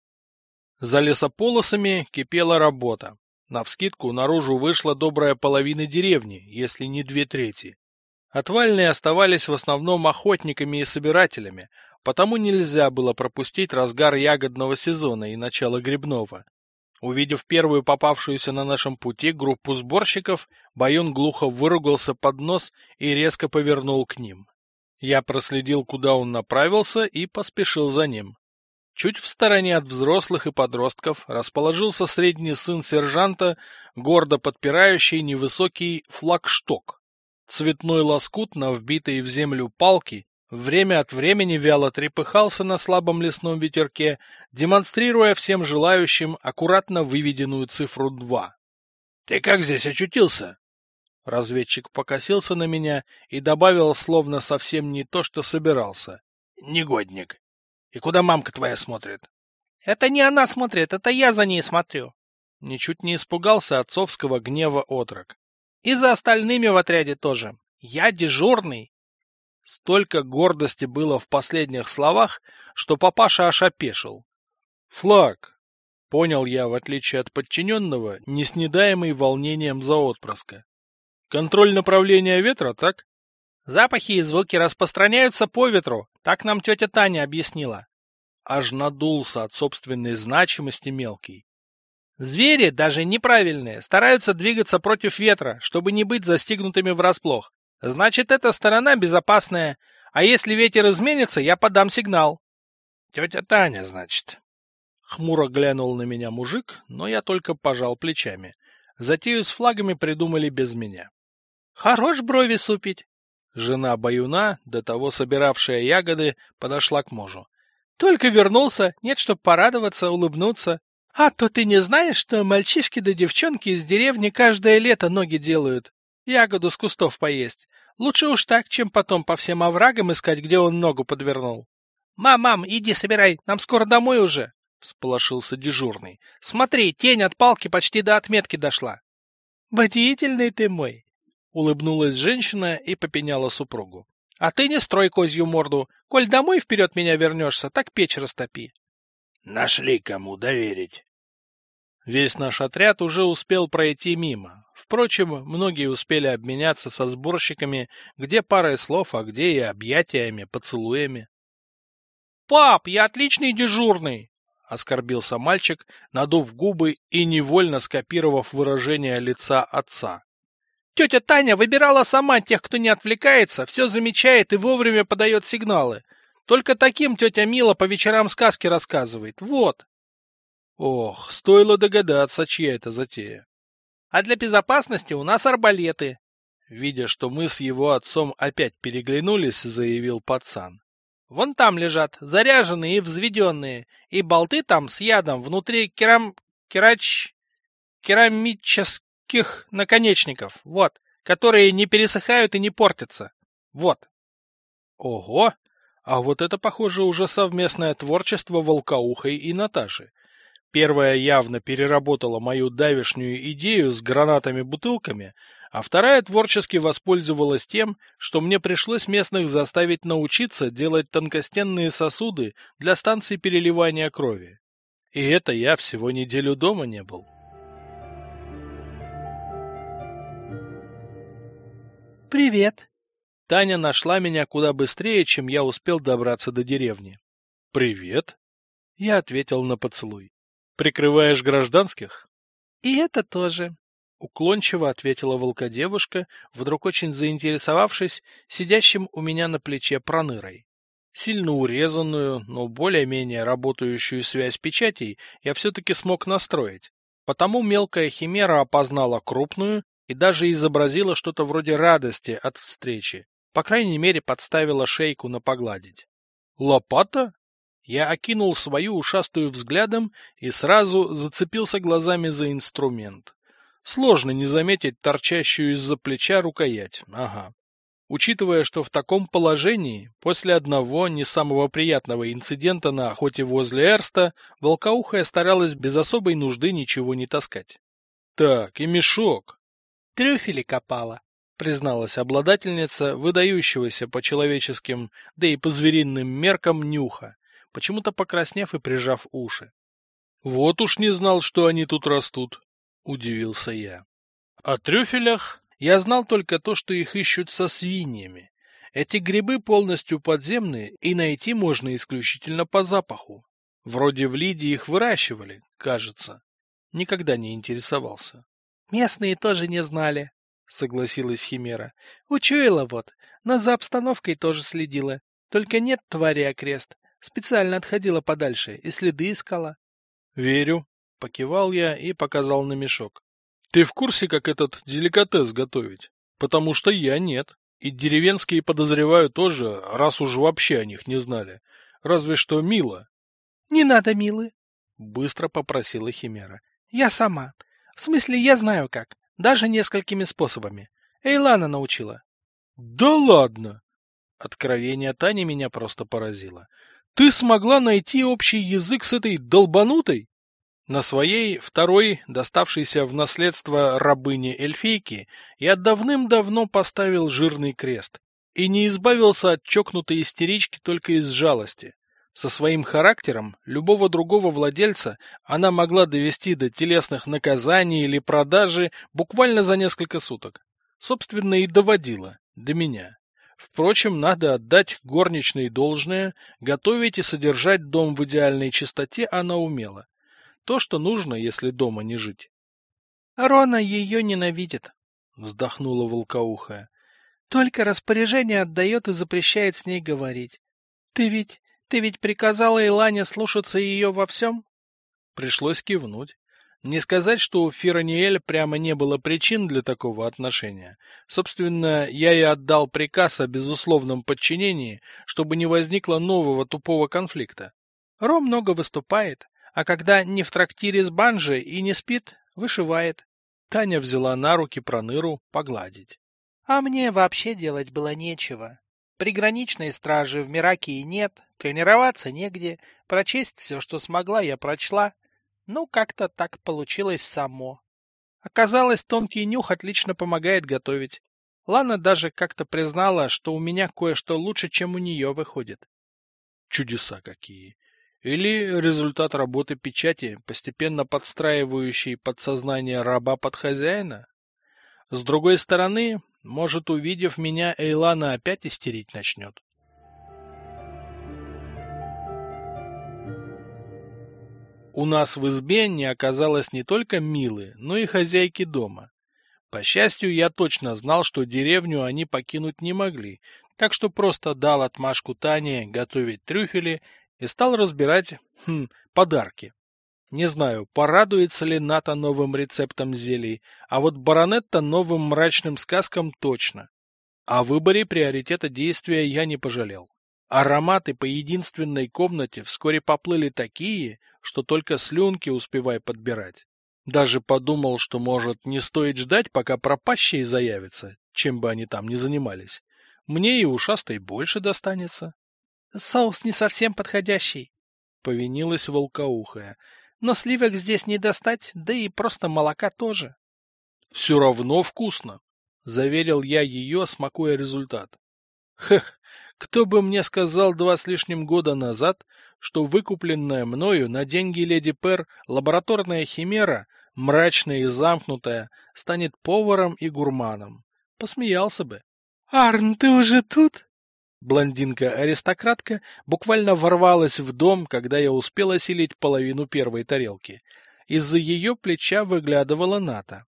За лесополосами кипела работа. Навскидку наружу вышла добрая половина деревни, если не две трети. Отвальные оставались в основном охотниками и собирателями, потому нельзя было пропустить разгар ягодного сезона и начало грибного. Увидев первую попавшуюся на нашем пути группу сборщиков, Баюн глухо выругался под нос и резко повернул к ним. Я проследил, куда он направился, и поспешил за ним. Чуть в стороне от взрослых и подростков расположился средний сын сержанта, гордо подпирающий невысокий флагшток. Цветной лоскут на вбитой в землю палки время от времени вяло трепыхался на слабом лесном ветерке, демонстрируя всем желающим аккуратно выведенную цифру два. Ты как здесь очутился? Разведчик покосился на меня и добавил словно совсем не то, что собирался. Негодник. И куда мамка твоя смотрит? Это не она смотрит, это я за ней смотрю. Ничуть не испугался отцовского гнева отрок. И за остальными в отряде тоже. Я дежурный. Столько гордости было в последних словах, что папаша аж опешил. Флаг! Понял я, в отличие от подчиненного, не снедаемый волнением за отпрыска. Контроль направления ветра, так? Запахи и звуки распространяются по ветру, так нам тетя Таня объяснила. Аж надулся от собственной значимости мелкий. Звери, даже неправильные, стараются двигаться против ветра, чтобы не быть застигнутыми врасплох. Значит, эта сторона безопасная, а если ветер изменится, я подам сигнал. Тетя Таня, значит. Хмуро глянул на меня мужик, но я только пожал плечами. Затею с флагами придумали без меня. Хорош брови супить. Жена Баюна, до того собиравшая ягоды, подошла к мужу. — Только вернулся, нет, чтоб порадоваться, улыбнуться. А то ты не знаешь, что мальчишки да девчонки из деревни каждое лето ноги делают. Ягоду с кустов поесть. Лучше уж так, чем потом по всем оврагам искать, где он ногу подвернул. — Мам, мам, иди собирай, нам скоро домой уже, — всполошился дежурный. — Смотри, тень от палки почти до отметки дошла. — Бодительный ты мой, Улыбнулась женщина и попеняла супругу. — А ты не строй козью морду. Коль домой вперед меня вернешься, так печь растопи. — Нашли кому доверить. Весь наш отряд уже успел пройти мимо. Впрочем, многие успели обменяться со сборщиками, где парой слов, а где и объятиями, поцелуями. — Пап, я отличный дежурный! — оскорбился мальчик, надув губы и невольно скопировав выражение лица отца. Тетя Таня выбирала сама тех, кто не отвлекается, все замечает и вовремя подает сигналы. Только таким тетя Мила по вечерам сказки рассказывает. Вот. Ох, стоило догадаться, чья это затея. А для безопасности у нас арбалеты. Видя, что мы с его отцом опять переглянулись, заявил пацан. Вон там лежат, заряженные и взведенные, и болты там с ядом внутри керам... керач... керамических наконечников, вот, которые не пересыхают и не портятся. Вот. Ого! А вот это, похоже, уже совместное творчество Волкоухой и Наташи. Первая явно переработала мою давишнюю идею с гранатами-бутылками, а вторая творчески воспользовалась тем, что мне пришлось местных заставить научиться делать тонкостенные сосуды для станции переливания крови. И это я всего неделю дома не был. Привет. Таня нашла меня куда быстрее, чем я успел добраться до деревни. Привет. Я ответил на поцелуй. Прикрываешь гражданских? И это тоже. Уклончиво ответила волкодевушка, вдруг очень заинтересовавшись сидящим у меня на плече пронырой. Сильно урезанную, но более-менее работающую связь печатей я все-таки смог настроить. Потому мелкая химера опознала крупную и даже изобразила что-то вроде радости от встречи. По крайней мере, подставила шейку на погладить. «Лопата?» Я окинул свою ушастую взглядом и сразу зацепился глазами за инструмент. Сложно не заметить торчащую из-за плеча рукоять. Ага. Учитывая, что в таком положении, после одного не самого приятного инцидента на охоте возле Эрста, волкоухая старалась без особой нужды ничего не таскать. Так, и мешок. Трюфели копала, призналась обладательница выдающегося по человеческим, да и по звериным меркам нюха, почему-то покраснев и прижав уши. Вот уж не знал, что они тут растут, удивился я. О трюфелях я знал только то, что их ищут со свиньями. Эти грибы полностью подземные, и найти можно исключительно по запаху. Вроде в Лиде их выращивали, кажется. Никогда не интересовался. Местные тоже не знали, согласилась Химера. Учуяла вот, но за обстановкой тоже следила. Только нет твари окрест. Специально отходила подальше и следы искала. Верю, покивал я и показал на мешок. Ты в курсе, как этот деликатес готовить? Потому что я нет. И деревенские, подозреваю, тоже, раз уж вообще о них не знали. Разве что Мила. — Не надо, Милы, — быстро попросила Химера. — Я сама. В смысле, я знаю как. Даже несколькими способами. Эйлана научила. — Да ладно! Откровение Тани меня просто поразило. Ты смогла найти общий язык с этой долбанутой? На своей второй, доставшейся в наследство рабыне-эльфийке, я давным-давно поставил жирный крест и не избавился от чокнутой истерички только из жалости. Со своим характером любого другого владельца она могла довести до телесных наказаний или продажи буквально за несколько суток. Собственно, и доводила до меня. Впрочем, надо отдать горничной должное, готовить и содержать дом в идеальной чистоте она умела. То, что нужно, если дома не жить. — Рона ее ненавидит, — вздохнула волкоухая. — Только распоряжение отдает и запрещает с ней говорить. Ты ведь, ты ведь приказала Илане слушаться ее во всем? Пришлось кивнуть. Не сказать, что у Фираниэль прямо не было причин для такого отношения. Собственно, я и отдал приказ о безусловном подчинении, чтобы не возникло нового тупого конфликта. Ро много выступает, а когда не в трактире с банжей и не спит, вышивает. Таня взяла на руки проныру погладить. А мне вообще делать было нечего. Приграничной стражи в Миракии нет, тренироваться негде, прочесть все, что смогла, я прочла. Ну, как-то так получилось само. Оказалось, тонкий нюх отлично помогает готовить. Лана даже как-то признала, что у меня кое-что лучше, чем у нее выходит. Чудеса какие! Или результат работы печати, постепенно подстраивающей подсознание раба под хозяина? С другой стороны, может, увидев меня, Эйлана опять истерить начнет. У нас в избе не оказалось не только Милы, но и хозяйки дома. По счастью, я точно знал, что деревню они покинуть не могли, так что просто дал отмашку Тане готовить трюфели и стал разбирать хм, подарки. Не знаю, порадуется ли Ната новым рецептом зелий, а вот баронетта новым мрачным сказкам точно. О выборе приоритета действия я не пожалел. Ароматы по единственной комнате вскоре поплыли такие, что только слюнки успевай подбирать. Даже подумал, что, может, не стоит ждать, пока пропащие заявятся, чем бы они там ни занимались. Мне и ушастой больше достанется. Соус не совсем подходящий, повинилась волкоухая. Но сливок здесь не достать, да и просто молока тоже. Все равно вкусно, заверил я ее, смакуя результат. Хех, кто бы мне сказал два с лишним года назад, что выкупленная мною на деньги леди Пер лабораторная химера, мрачная и замкнутая, станет поваром и гурманом. Посмеялся бы. Арн, ты уже тут? Блондинка-аристократка буквально ворвалась в дом, когда я успел осилить половину первой тарелки. Из-за ее плеча выглядывала Ната.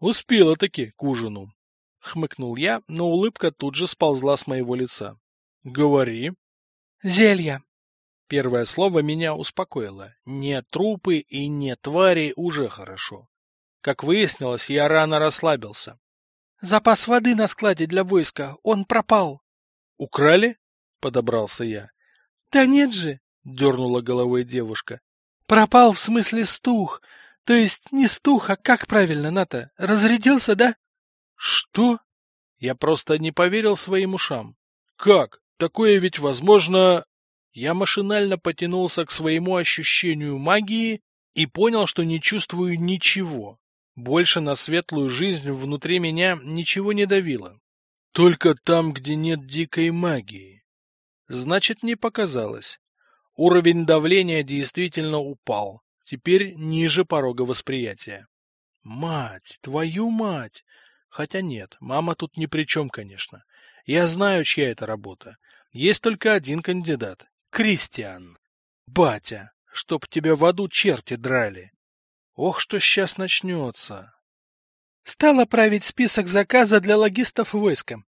Успела-таки к ужину. Хмыкнул я, но улыбка тут же сползла с моего лица. Говори. Зелья. Первое слово меня успокоило. Не трупы и не твари уже хорошо. Как выяснилось, я рано расслабился. Запас воды на складе для войска, он пропал. Украли? Подобрался я. Да нет же, дернула головой девушка. Пропал в смысле стух. То есть не стух, а как правильно, Ната? Разрядился, да? Что? Я просто не поверил своим ушам. Как? Такое ведь возможно... Я машинально потянулся к своему ощущению магии и понял, что не чувствую ничего. Больше на светлую жизнь внутри меня ничего не давило. Только там, где нет дикой магии. Значит, не показалось. Уровень давления действительно упал. Теперь ниже порога восприятия. Мать, твою мать! Хотя нет, мама тут ни при чем, конечно. Я знаю, чья это работа. Есть только один кандидат. Кристиан. Батя, чтоб тебя в аду черти драли. Ох, что сейчас начнется. Стала править список заказа для логистов войска.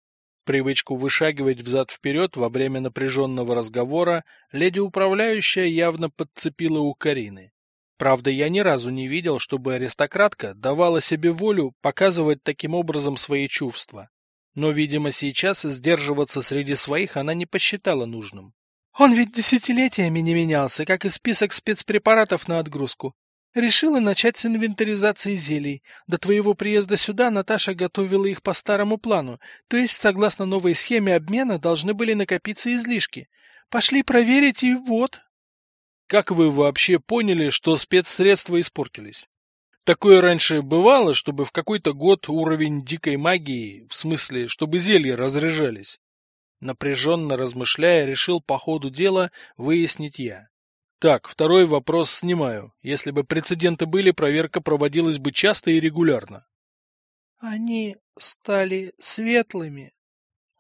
Привычку вышагивать взад-вперед во время напряженного разговора леди-управляющая явно подцепила у Карины. Правда, я ни разу не видел, чтобы аристократка давала себе волю показывать таким образом свои чувства. Но, видимо, сейчас сдерживаться среди своих она не посчитала нужным. Он ведь десятилетиями не менялся, как и список спецпрепаратов на отгрузку. Решила начать с инвентаризации зелий. До твоего приезда сюда Наташа готовила их по старому плану, то есть, согласно новой схеме обмена, должны были накопиться излишки. Пошли проверить, и вот. Как вы вообще поняли, что спецсредства испортились? Такое раньше бывало, чтобы в какой-то год уровень дикой магии, в смысле, чтобы зелья разряжались. Напряженно размышляя, решил по ходу дела выяснить я. Так, второй вопрос снимаю. Если бы прецеденты были, проверка проводилась бы часто и регулярно. Они стали светлыми.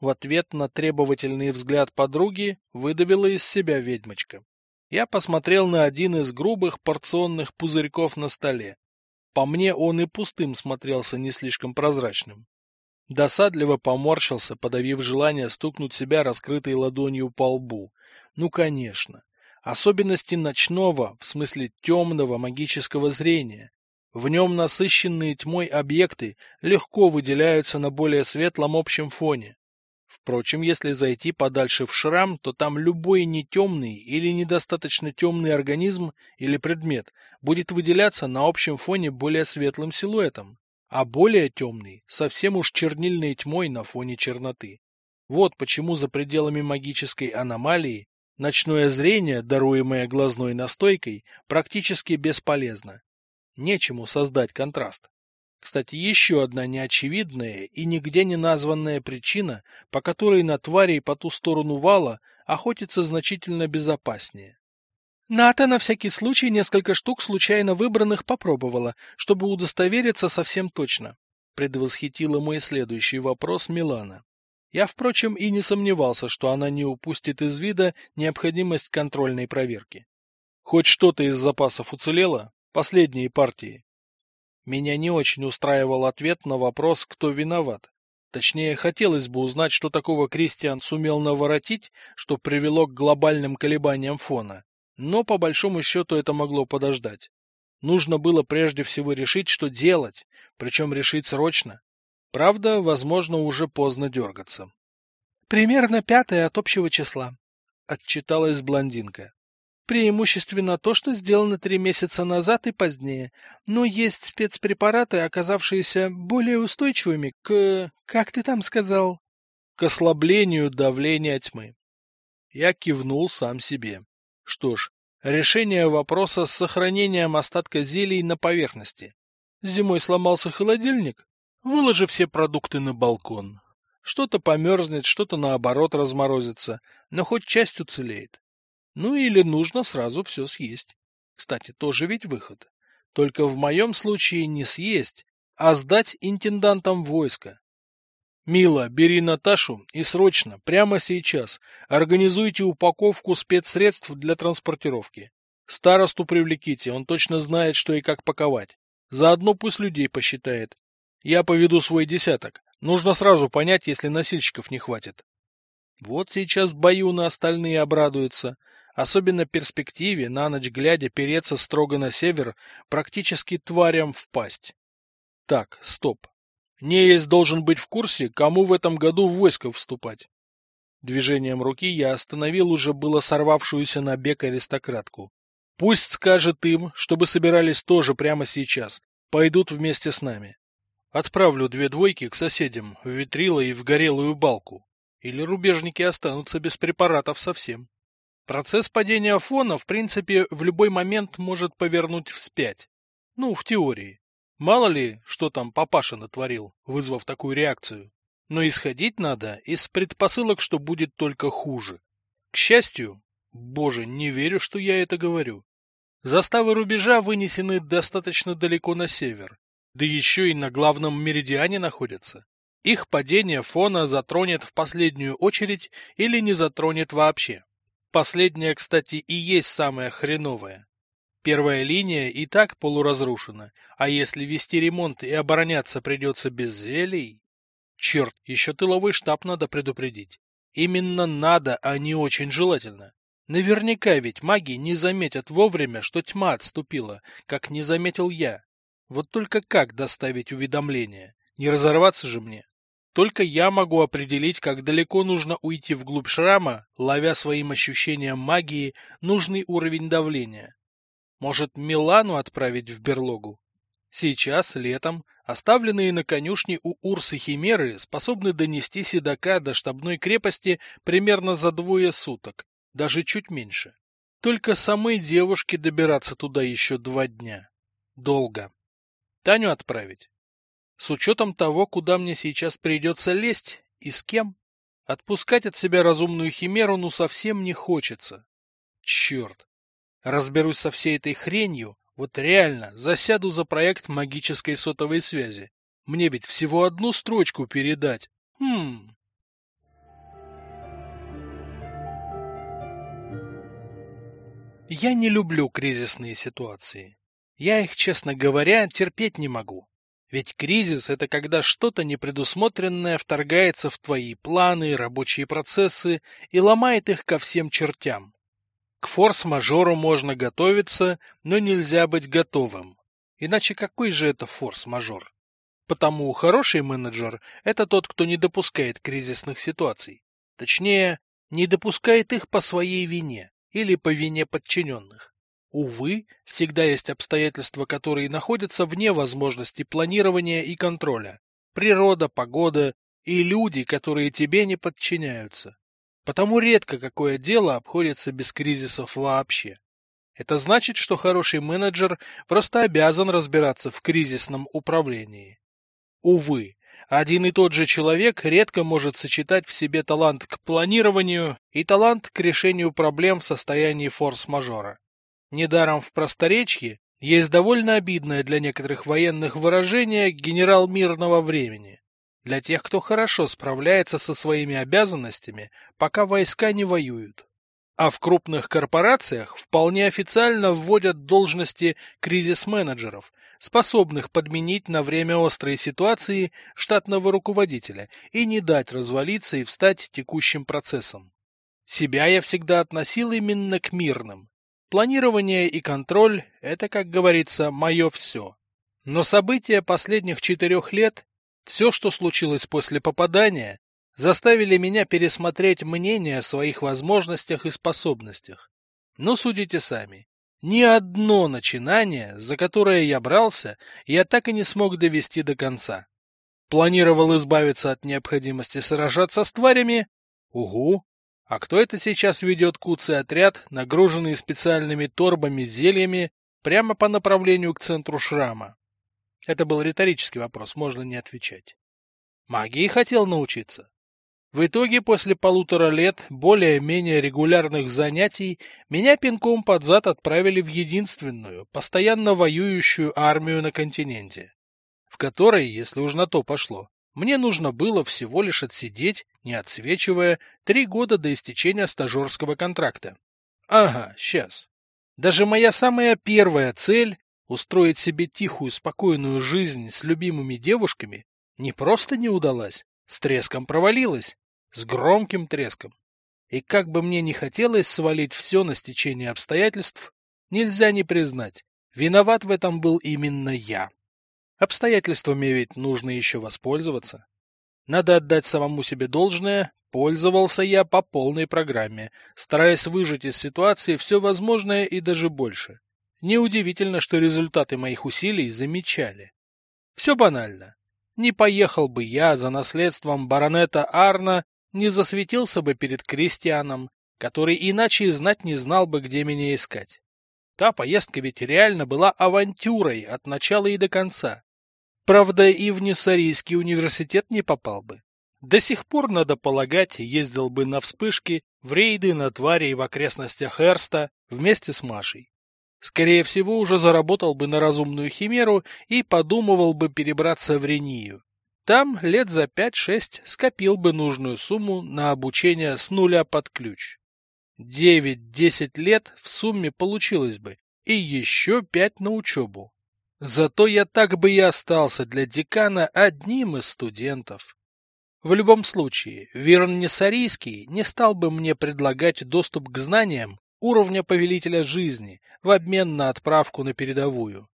В ответ на требовательный взгляд подруги выдавила из себя ведьмочка. Я посмотрел на один из грубых порционных пузырьков на столе. По мне он и пустым смотрелся не слишком прозрачным. Досадливо поморщился, подавив желание стукнуть себя раскрытой ладонью по лбу. Ну, конечно. Особенности ночного, в смысле темного магического зрения. В нем насыщенные тьмой объекты легко выделяются на более светлом общем фоне. Впрочем, если зайти подальше в шрам, то там любой нетемный или недостаточно темный организм или предмет будет выделяться на общем фоне более светлым силуэтом а более темный совсем уж чернильной тьмой на фоне черноты. Вот почему за пределами магической аномалии ночное зрение, даруемое глазной настойкой, практически бесполезно. Нечему создать контраст. Кстати, еще одна неочевидная и нигде не названная причина, по которой на тварей по ту сторону вала охотиться значительно безопаснее. Ната на всякий случай несколько штук случайно выбранных попробовала, чтобы удостовериться совсем точно. Предвосхитила мой следующий вопрос Милана. Я, впрочем, и не сомневался, что она не упустит из вида необходимость контрольной проверки. Хоть что-то из запасов уцелело? Последние партии. Меня не очень устраивал ответ на вопрос, кто виноват. Точнее, хотелось бы узнать, что такого Кристиан сумел наворотить, что привело к глобальным колебаниям фона. Но по большому счету это могло подождать. Нужно было прежде всего решить, что делать, причем решить срочно. Правда, возможно, уже поздно дергаться. — Примерно пятое от общего числа, — отчиталась блондинка. Преимущественно то, что сделано три месяца назад и позднее, но есть спецпрепараты, оказавшиеся более устойчивыми к... как ты там сказал? К ослаблению давления тьмы. Я кивнул сам себе. Что ж, решение вопроса с сохранением остатка зелий на поверхности. Зимой сломался холодильник? Выложи все продукты на балкон. Что-то померзнет, что-то наоборот разморозится, но хоть часть уцелеет. Ну или нужно сразу все съесть. Кстати, тоже ведь выход. Только в моем случае не съесть, а сдать интендантам войска. Мила, бери Наташу и срочно, прямо сейчас, организуйте упаковку спецсредств для транспортировки. Старосту привлеките, он точно знает, что и как паковать. Заодно пусть людей посчитает. Я поведу свой десяток. Нужно сразу понять, если носильщиков не хватит. Вот сейчас Баюна остальные обрадуются. Особенно перспективе, на ночь глядя, переться строго на север, практически тварям в пасть. Так, стоп. Неясь должен быть в курсе, кому в этом году в войско вступать. Движением руки я остановил уже было сорвавшуюся на бег аристократку. Пусть скажет им, чтобы собирались тоже прямо сейчас. Пойдут вместе с нами. Отправлю две двойки к соседям, в ветрило и в горелую балку. Или рубежники останутся без препаратов совсем. Процесс падения фона, в принципе, в любой момент может повернуть вспять. Ну, в теории. Мало ли, что там папаша натворил, вызвав такую реакцию. Но исходить надо из предпосылок, что будет только хуже. К счастью, боже, не верю, что я это говорю. Заставы рубежа вынесены достаточно далеко на север, да еще и на главном меридиане находятся. Их падение фона затронет в последнюю очередь или не затронет вообще. Последняя, кстати, и есть самая хреновая. Первая линия и так полуразрушена, а если вести ремонт и обороняться придется без зелий... Черт, еще тыловой штаб надо предупредить. Именно надо, а не очень желательно. Наверняка ведь маги не заметят вовремя, что тьма отступила, как не заметил я. Вот только как доставить уведомление? Не разорваться же мне. Только я могу определить, как далеко нужно уйти вглубь шрама, ловя своим ощущением магии нужный уровень давления. Может, Милану отправить в берлогу? Сейчас, летом, оставленные на конюшне у Урсы Химеры способны донести седока до штабной крепости примерно за двое суток, даже чуть меньше. Только самой девушке добираться туда еще два дня. Долго. Таню отправить? С учетом того, куда мне сейчас придется лезть и с кем, отпускать от себя разумную химеру ну совсем не хочется. Черт! Разберусь со всей этой хренью, вот реально засяду за проект магической сотовой связи. Мне ведь всего одну строчку передать. Хм... Я не люблю кризисные ситуации. Я их, честно говоря, терпеть не могу. Ведь кризис – это когда что-то непредусмотренное вторгается в твои планы, рабочие процессы и ломает их ко всем чертям. К форс-мажору можно готовиться, но нельзя быть готовым. Иначе какой же это форс-мажор? Потому хороший менеджер – это тот, кто не допускает кризисных ситуаций. Точнее, не допускает их по своей вине или по вине подчиненных. Увы, всегда есть обстоятельства, которые находятся вне возможности планирования и контроля. Природа, погода и люди, которые тебе не подчиняются. Потому редко какое дело обходится без кризисов вообще. Это значит, что хороший менеджер просто обязан разбираться в кризисном управлении. Увы, один и тот же человек редко может сочетать в себе талант к планированию и талант к решению проблем в состоянии форс-мажора. Недаром в просторечье есть довольно обидное для некоторых военных выражение «генерал мирного времени» для тех, кто хорошо справляется со своими обязанностями, пока войска не воюют. А в крупных корпорациях вполне официально вводят должности кризис-менеджеров, способных подменить на время острой ситуации штатного руководителя и не дать развалиться и встать текущим процессом. Себя я всегда относил именно к мирным, Планирование и контроль – это, как говорится, мое все. Но события последних четырех лет, все, что случилось после попадания, заставили меня пересмотреть мнение о своих возможностях и способностях. Но судите сами. Ни одно начинание, за которое я брался, я так и не смог довести до конца. Планировал избавиться от необходимости сражаться с тварями? Угу, а кто это сейчас ведет куцый отряд, нагруженный специальными торбами с зельями, прямо по направлению к центру шрама? Это был риторический вопрос, можно не отвечать. Магии хотел научиться. В итоге, после полутора лет более-менее регулярных занятий, меня пинком под зад отправили в единственную, постоянно воюющую армию на континенте, в которой, если уж на то пошло, мне нужно было всего лишь отсидеть, не отсвечивая, три года до истечения стажерского контракта. Ага, сейчас. Даже моя самая первая цель — устроить себе тихую, спокойную жизнь с любимыми девушками — не просто не удалась, с треском провалилась, с громким треском. И как бы мне не хотелось свалить все на стечение обстоятельств, нельзя не признать, виноват в этом был именно я. Обстоятельствами ведь нужно еще воспользоваться. Надо отдать самому себе должное, пользовался я по полной программе, стараясь выжать из ситуации все возможное и даже больше. Неудивительно, что результаты моих усилий замечали. Все банально. Не поехал бы я за наследством баронета Арна, не засветился бы перед крестьяном, который иначе и знать не знал бы, где меня искать. Та поездка ведь реально была авантюрой от начала и до конца. Правда, и в Нессарийский университет не попал бы. До сих пор, надо полагать, ездил бы на вспышки, в рейды на тварей в окрестностях Эрста вместе с Машей. Скорее всего, уже заработал бы на разумную химеру и подумывал бы перебраться в Рению. Там лет за пять-шесть скопил бы нужную сумму на обучение с нуля под ключ. Девять-десять лет в сумме получилось бы, и еще пять на учебу. Зато я так бы и остался для декана одним из студентов. В любом случае, Вирн Несарийский не стал бы мне предлагать доступ к знаниям уровня повелителя жизни в обмен на отправку на передовую.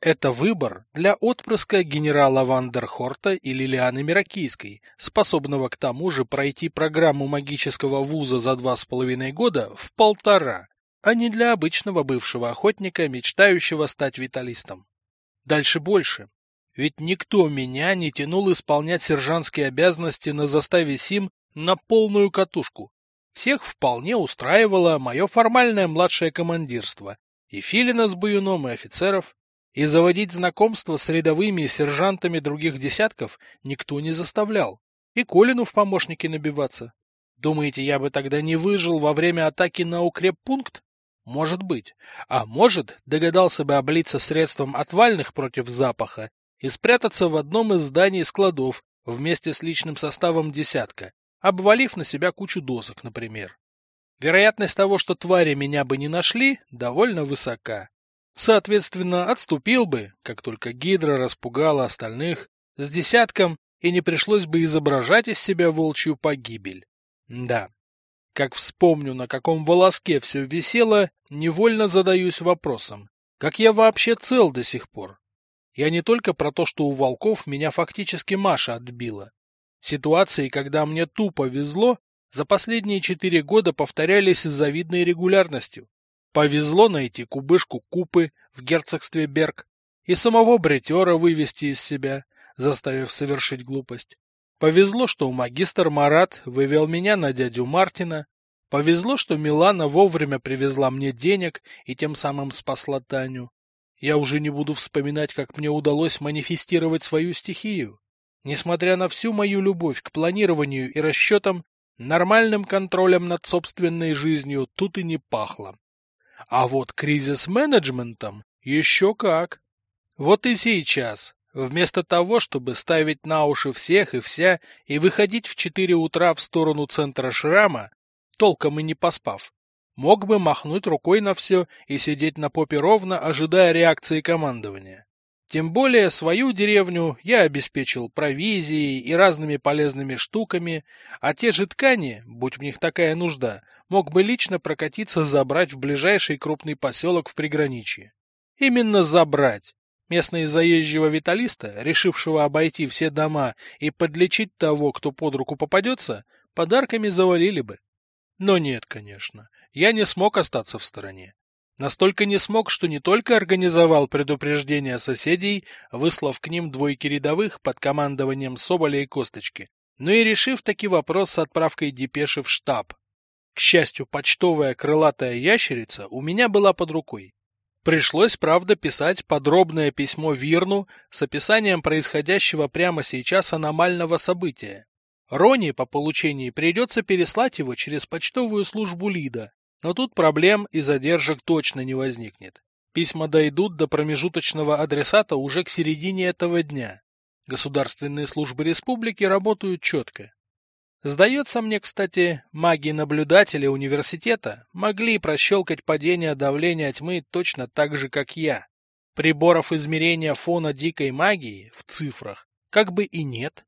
Это выбор для отпрыска генерала Вандерхорта и Лилианы Миракийской, способного к тому же пройти программу магического вуза за два с половиной года в полтора, а не для обычного бывшего охотника, мечтающего стать виталистом. Дальше больше. Ведь никто меня не тянул исполнять сержантские обязанности на заставе СИМ на полную катушку. Всех вполне устраивало мое формальное младшее командирство. И Филина с Баюном, и офицеров. И заводить знакомства с рядовыми сержантами других десятков никто не заставлял. И Колину в помощники набиваться. Думаете, я бы тогда не выжил во время атаки на укреппункт? Может быть. А может, догадался бы облиться средством отвальных против запаха и спрятаться в одном из зданий складов вместе с личным составом десятка, обвалив на себя кучу досок, например. Вероятность того, что твари меня бы не нашли, довольно высока. Соответственно, отступил бы, как только Гидра распугала остальных, с десятком, и не пришлось бы изображать из себя волчью погибель. Да, как вспомню, на каком волоске все висело, невольно задаюсь вопросом, как я вообще цел до сих пор? Я не только про то, что у волков меня фактически Маша отбила. Ситуации, когда мне тупо везло, за последние четыре года повторялись с завидной регулярностью. Повезло найти кубышку Купы в герцогстве Берг и самого бретера вывести из себя, заставив совершить глупость. Повезло, что магистр Марат вывел меня на дядю Мартина. Повезло, что Милана вовремя привезла мне денег и тем самым спасла Таню. Я уже не буду вспоминать, как мне удалось манифестировать свою стихию. Несмотря на всю мою любовь к планированию и расчетам, нормальным контролем над собственной жизнью тут и не пахло. А вот кризис-менеджментом еще как. Вот и сейчас, Вместо того, чтобы ставить на уши всех и вся и выходить в четыре утра в сторону центра шрама, толком и не поспав, мог бы махнуть рукой на все и сидеть на попе ровно, ожидая реакции командования. Тем более свою деревню я обеспечил провизией и разными полезными штуками, а те же ткани, будь в них такая нужда, мог бы лично прокатиться забрать в ближайший крупный поселок в приграничье. Именно забрать, Местные заезжего виталиста, решившего обойти все дома и подлечить того, кто под руку попадется, подарками завалили бы. Но нет, конечно, я не смог остаться в стороне. Настолько не смог, что не только организовал предупреждение соседей, выслав к ним двойки рядовых под командованием Соболя и Косточки, но и решив таки вопрос с отправкой депеши в штаб. К счастью, почтовая крылатая ящерица у меня была под рукой. Пришлось, правда, писать подробное письмо Вирну с описанием происходящего прямо сейчас аномального события. Рони по получении придется переслать его через почтовую службу Лида, но тут проблем и задержек точно не возникнет. Письма дойдут до промежуточного адресата уже к середине этого дня. Государственные службы республики работают четко. Сдается мне, кстати, маги-наблюдатели университета могли прощелкать падение давления тьмы точно так же, как я. Приборов измерения фона дикой магии в цифрах как бы и нет.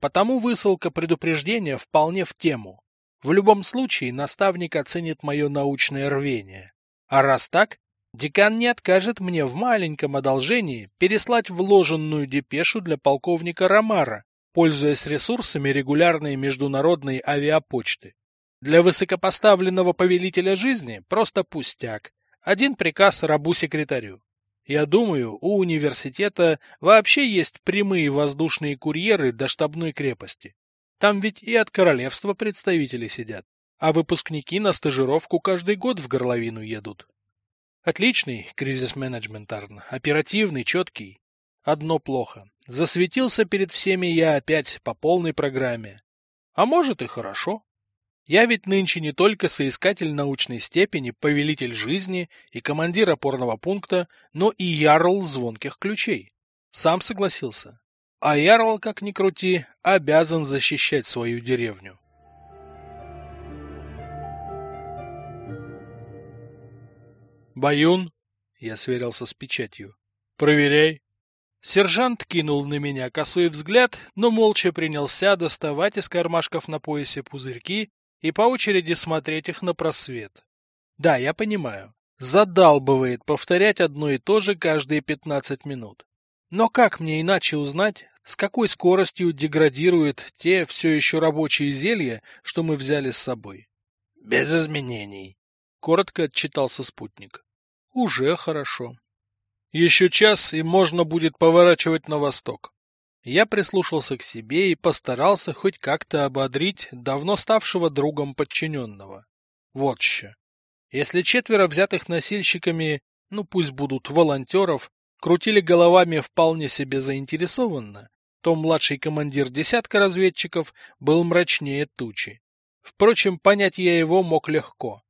Потому высылка предупреждения вполне в тему. В любом случае наставник оценит мое научное рвение. А раз так, декан не откажет мне в маленьком одолжении переслать вложенную депешу для полковника Ромара, пользуясь ресурсами регулярной международной авиапочты. Для высокопоставленного повелителя жизни просто пустяк. Один приказ рабу-секретарю. Я думаю, у университета вообще есть прямые воздушные курьеры до штабной крепости. Там ведь и от королевства представители сидят, а выпускники на стажировку каждый год в горловину едут. Отличный кризис-менеджмент, Арн. Оперативный, четкий. Одно плохо. Засветился перед всеми я опять по полной программе. А может и хорошо. Я ведь нынче не только соискатель научной степени, повелитель жизни и командир опорного пункта, но и ярл звонких ключей. Сам согласился. А ярл, как ни крути, обязан защищать свою деревню. «Баюн?» — я сверился с печатью. «Проверяй». Сержант кинул на меня косой взгляд, но молча принялся доставать из кармашков на поясе пузырьки и по очереди смотреть их на просвет. Да, я понимаю. Задалбывает повторять одно и то же каждые 15 минут. Но как мне иначе узнать, с какой скоростью деградируют те все еще рабочие зелья, что мы взяли с собой? Без изменений. Коротко отчитался спутник. Уже хорошо. Еще час, и можно будет поворачивать на восток. Я прислушался к себе и постарался хоть как-то ободрить давно ставшего другом подчиненного. Вот еще. Если четверо взятых носильщиками, ну пусть будут волонтеров, крутили головами вполне себе заинтересованно, то младший командир десятка разведчиков был мрачнее тучи. Впрочем, понять я его мог легко.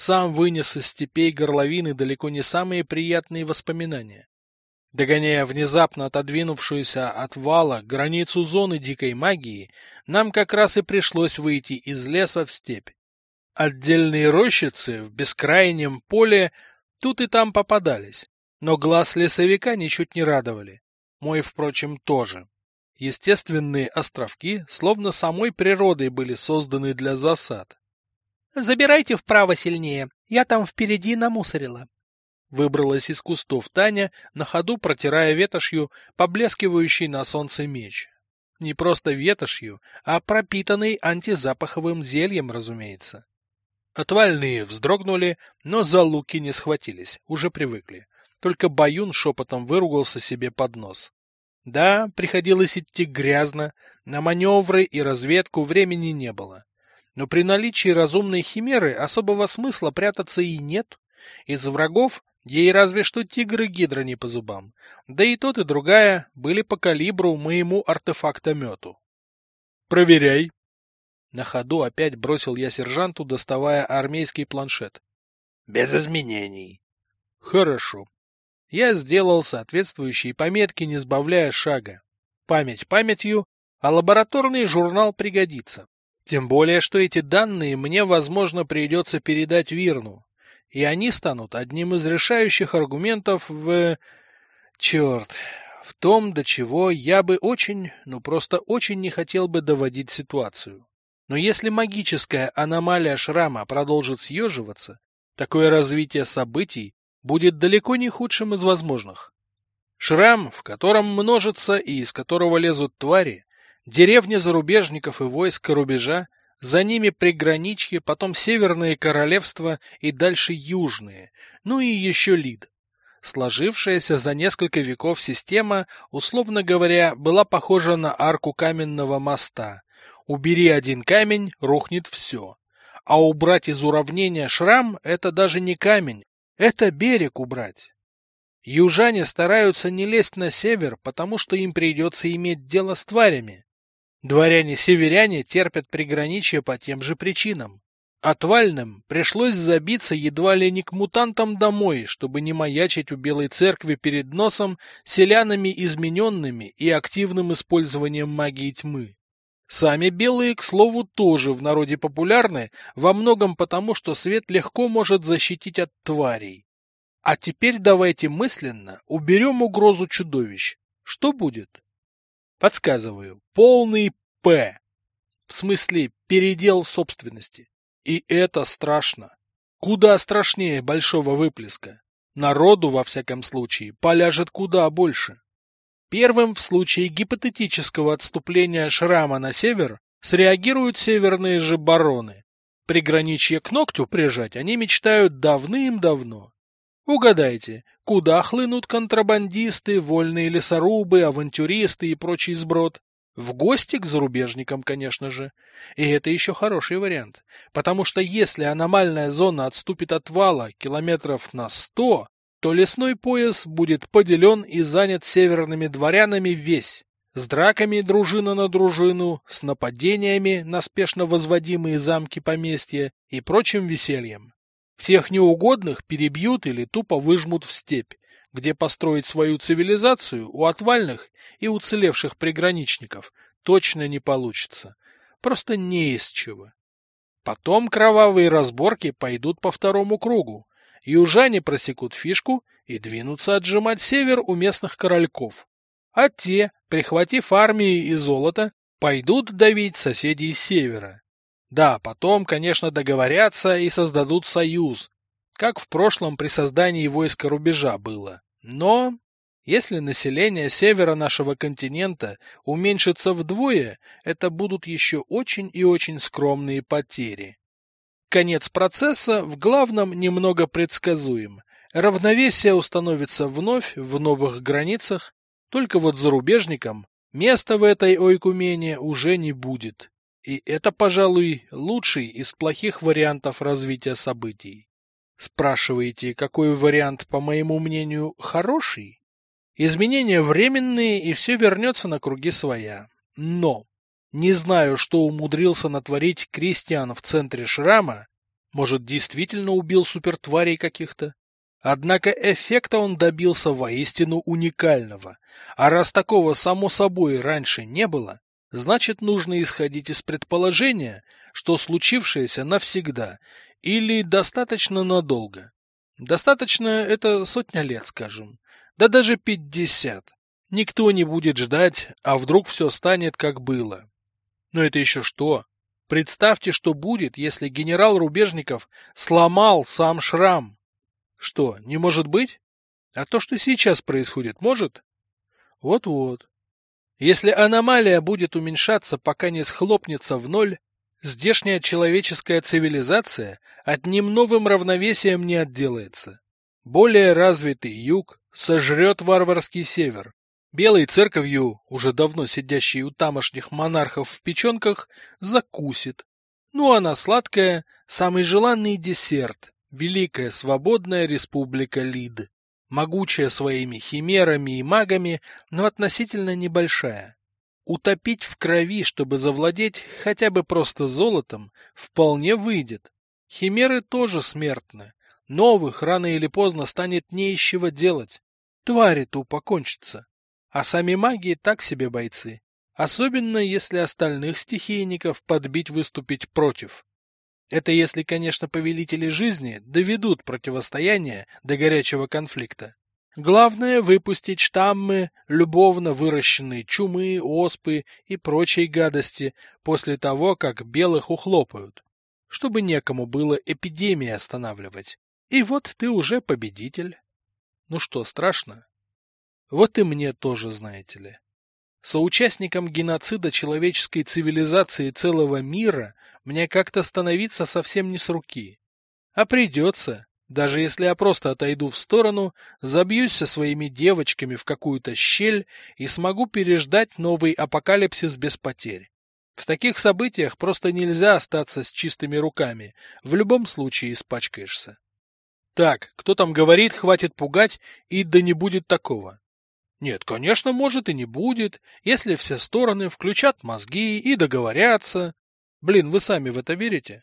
Сам вынес из степей горловины далеко не самые приятные воспоминания. Догоняя внезапно отодвинувшуюся от вала границу зоны дикой магии, нам как раз и пришлось выйти из леса в степь. Отдельные рощицы в бескрайнем поле тут и там попадались, но глаз лесовика ничуть не радовали. Мой, впрочем, тоже. Естественные островки словно самой природой были созданы для засад. «Забирайте вправо сильнее, я там впереди намусорила», Выбралась из кустов Таня, на ходу протирая ветошью поблескивающий на солнце меч. Не просто ветошью, а пропитанный антизапаховым зельем, разумеется. Отвальные вздрогнули, но за луки не схватились, уже привыкли. Только Баюн шепотом выругался себе под нос. Да, приходилось идти грязно, на маневры и разведку времени не было. Но при наличии разумной химеры особого смысла прятаться и нет. Из врагов Ей разве что тигры-гидра не по зубам. Да и тот, и другая были по калибру моему артефактомету. «Проверяй!» На ходу опять бросил я сержанту, доставая армейский планшет. «Без изменений». «Хорошо». Я сделал соответствующие пометки, не сбавляя шага. Память памятью, а лабораторный журнал пригодится. Тем более, что эти данные мне, возможно, придется передать Вирну, и они станут одним из решающих аргументов в... Черт, в том, до чего я бы очень, ну просто очень не хотел бы доводить ситуацию. Но если магическая аномалия шрама продолжит съеживаться, такое развитие событий будет далеко не худшим из возможных. Шрам, в котором множится и из которого лезут твари, деревня зарубежников и войска рубежа за ними приграничье, потом северные королевства и дальше южные, ну и еще Лид. Сложившаяся за несколько веков система, условно говоря, была похожа на арку каменного моста. Убери один камень, рухнет все. А убрать из уравнения шрам – это даже не камень, это берег убрать. Южане стараются не лезть на север, потому что им придется иметь дело с тварями. Дворяне-северяне терпят приграничье по тем же причинам. Отвальным пришлось забиться едва ли не к мутантам домой, чтобы не маячить у Белой Церкви перед носом селянами измененными и активным использованием магии тьмы. Сами белые, к слову, тоже в народе популярны, во многом потому, что свет легко может защитить от тварей. А теперь давайте мысленно уберем угрозу чудовищ. Что будет? Подсказываю. Полный П. В смысле передел собственности. И это страшно. Куда страшнее большого выплеска. Народу, во всяком случае, поляжет куда больше. Первым в случае гипотетического отступления шрама на север среагируют северные же бароны. Приграничье к ногтю прижать они мечтают давным-давно. Угадайте, куда хлынут контрабандисты, вольные лесорубы, авантюристы и прочий сброд? В гости к зарубежникам, конечно же. И это еще хороший вариант. Потому что если аномальная зона отступит от вала километров на сто, то лесной пояс будет поделен и занят северными дворянами весь. С драками дружина на дружину, с нападениями на спешно возводимые замки поместья и прочим весельем. Всех неугодных перебьют или тупо выжмут в степь, где построить свою цивилизацию у отвальных и уцелевших приграничников точно не получится. Просто не из чего. Потом кровавые разборки пойдут по второму кругу. Южане просекут фишку и двинутся отжимать север у местных корольков. А те, прихватив армии и золото, пойдут давить соседей севера. Да, потом, конечно, договорятся и создадут союз, как в прошлом при создании войска рубежа было. Но если население севера нашего континента уменьшится вдвое, это будут еще очень и очень скромные потери. Конец процесса в главном немного предсказуем. Равновесие установится вновь в новых границах, только вот зарубежникам места в этой ойкумене уже не будет. И это, пожалуй, лучший из плохих вариантов развития событий. Спрашиваете, какой вариант, по моему мнению, хороший? Изменения временные, и все вернется на круги своя. Но не знаю, что умудрился натворить Кристиан в центре шрама. Может, действительно убил супертварей каких-то? Однако эффекта он добился воистину уникального. А раз такого само собой раньше не было, значит нужно исходить из предположения, что случившееся навсегда или достаточно надолго. Достаточно это сотня лет, скажем. Да даже пятьдесят. Никто не будет ждать, а вдруг все станет как было. Но это еще что? Представьте, что будет, если генерал Рубежников сломал сам шрам. Что, не может быть? А то, что сейчас происходит, может? Вот-вот. Если аномалия будет уменьшаться, пока не схлопнется в ноль, здешняя человеческая цивилизация одним новым равновесием не отделается. Более развитый юг сожрет варварский север. Белой церковью, уже давно сидящей у тамошних монархов в печенках, закусит. Ну а на сладкое – самый желанный десерт – Великая Свободная Республика Лид. Могучая своими химерами и магами, но относительно небольшая. Утопить в крови, чтобы завладеть хотя бы просто золотом, вполне выйдет. Химеры тоже смертны, Новых рано или поздно станет не из чего делать. Твари тупо кончатся. А сами маги так себе бойцы. Особенно если остальных стихийников подбить выступить против. Это если, конечно, повелители жизни доведут противостояние до горячего конфликта. Главное выпустить штаммы, любовно выращенные чумы, оспы и прочей гадости после того, как белых ухлопают, чтобы некому было эпидемии останавливать. И вот ты уже победитель. Ну что, страшно? Вот и мне тоже, знаете ли. Соучастником геноцида человеческой цивилизации целого мира мне как-то становиться совсем не с руки. А придется, даже если я просто отойду в сторону, забьюсь со своими девочками в какую-то щель и смогу переждать новый апокалипсис без потерь. В таких событиях просто нельзя остаться с чистыми руками, в любом случае испачкаешься. Так, кто там говорит, хватит пугать, и да не будет такого. Нет, конечно, может и не будет, если все стороны включат мозги и договорятся. Блин, вы сами в это верите?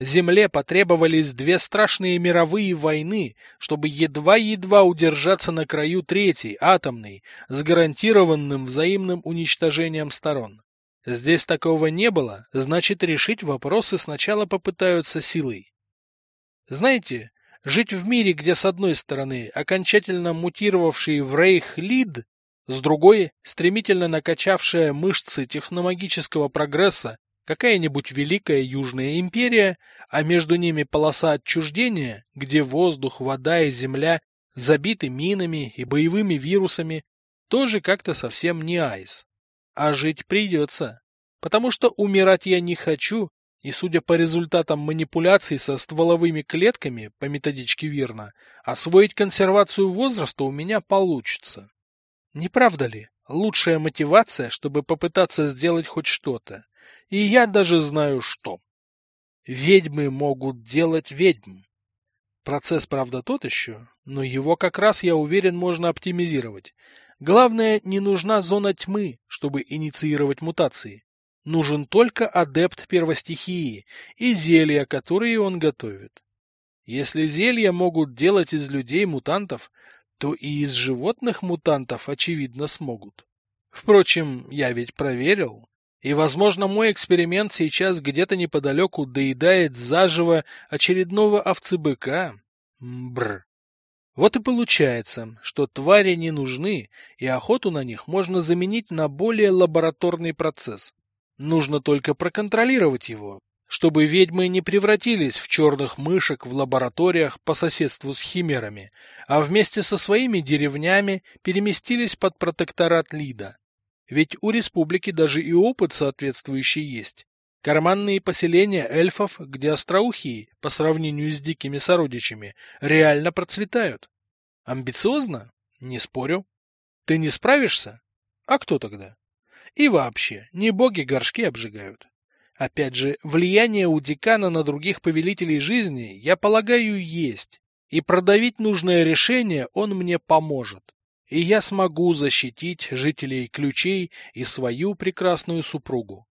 Земле потребовались две страшные мировые войны, чтобы едва-едва удержаться на краю третьей, атомной, с гарантированным взаимным уничтожением сторон. Здесь такого не было, значит решить вопросы сначала попытаются силой. Знаете, жить в мире, где с одной стороны окончательно мутировавший в рейх лид, с другой стремительно накачавшая мышцы технологического прогресса какая-нибудь великая южная империя, а между ними полоса отчуждения, где воздух, вода и земля забиты минами и боевыми вирусами, тоже как-то совсем не айс. А жить придется, потому что умирать я не хочу, и, судя по результатам манипуляций со стволовыми клетками по методичке Вирна, освоить консервацию возраста у меня получится. Не правда ли? Лучшая мотивация, чтобы попытаться сделать хоть что-то. И я даже знаю что. Ведьмы могут делать ведьм. Процесс, правда, тот еще, но его как раз, я уверен, можно оптимизировать. Главное, не нужна зона тьмы, чтобы инициировать мутации. Нужен только адепт первостихии и зелья, которые он готовит. Если зелья могут делать из людей мутантов, то и из животных мутантов, очевидно, смогут. Впрочем, я ведь проверил, и, возможно, мой эксперимент сейчас где-то неподалеку доедает заживо очередного овцебыка. Бр. Вот и получается, что твари не нужны, и охоту на них можно заменить на более лабораторный процесс. Нужно только проконтролировать его, чтобы ведьмы не превратились в черных мышек в лабораториях по соседству с химерами, а вместе со своими деревнями переместились под протекторат Лида. Ведь у республики даже и опыт соответствующий есть. Карманные поселения эльфов, где остроухие, по сравнению с дикими сородичами, реально процветают. Амбициозно? Не спорю. Ты не справишься? А кто тогда? И вообще, не боги горшки обжигают. Опять же, влияние у декана на других повелителей жизни, я полагаю, есть. И продавить нужное решение он мне поможет. И я смогу защитить жителей ключей и свою прекрасную супругу.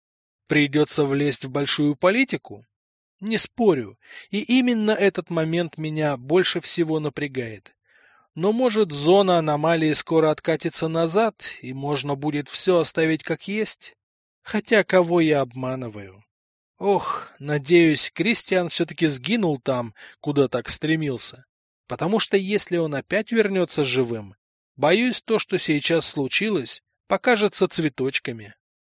Придется влезть в большую политику? Не спорю, и именно этот момент меня больше всего напрягает. Но может зона аномалии скоро откатится назад, и можно будет все оставить как есть? Хотя кого я обманываю? Ох, надеюсь, Кристиан все-таки сгинул там, куда так стремился. Потому что если он опять вернется живым, боюсь, то, что сейчас случилось, покажется цветочками.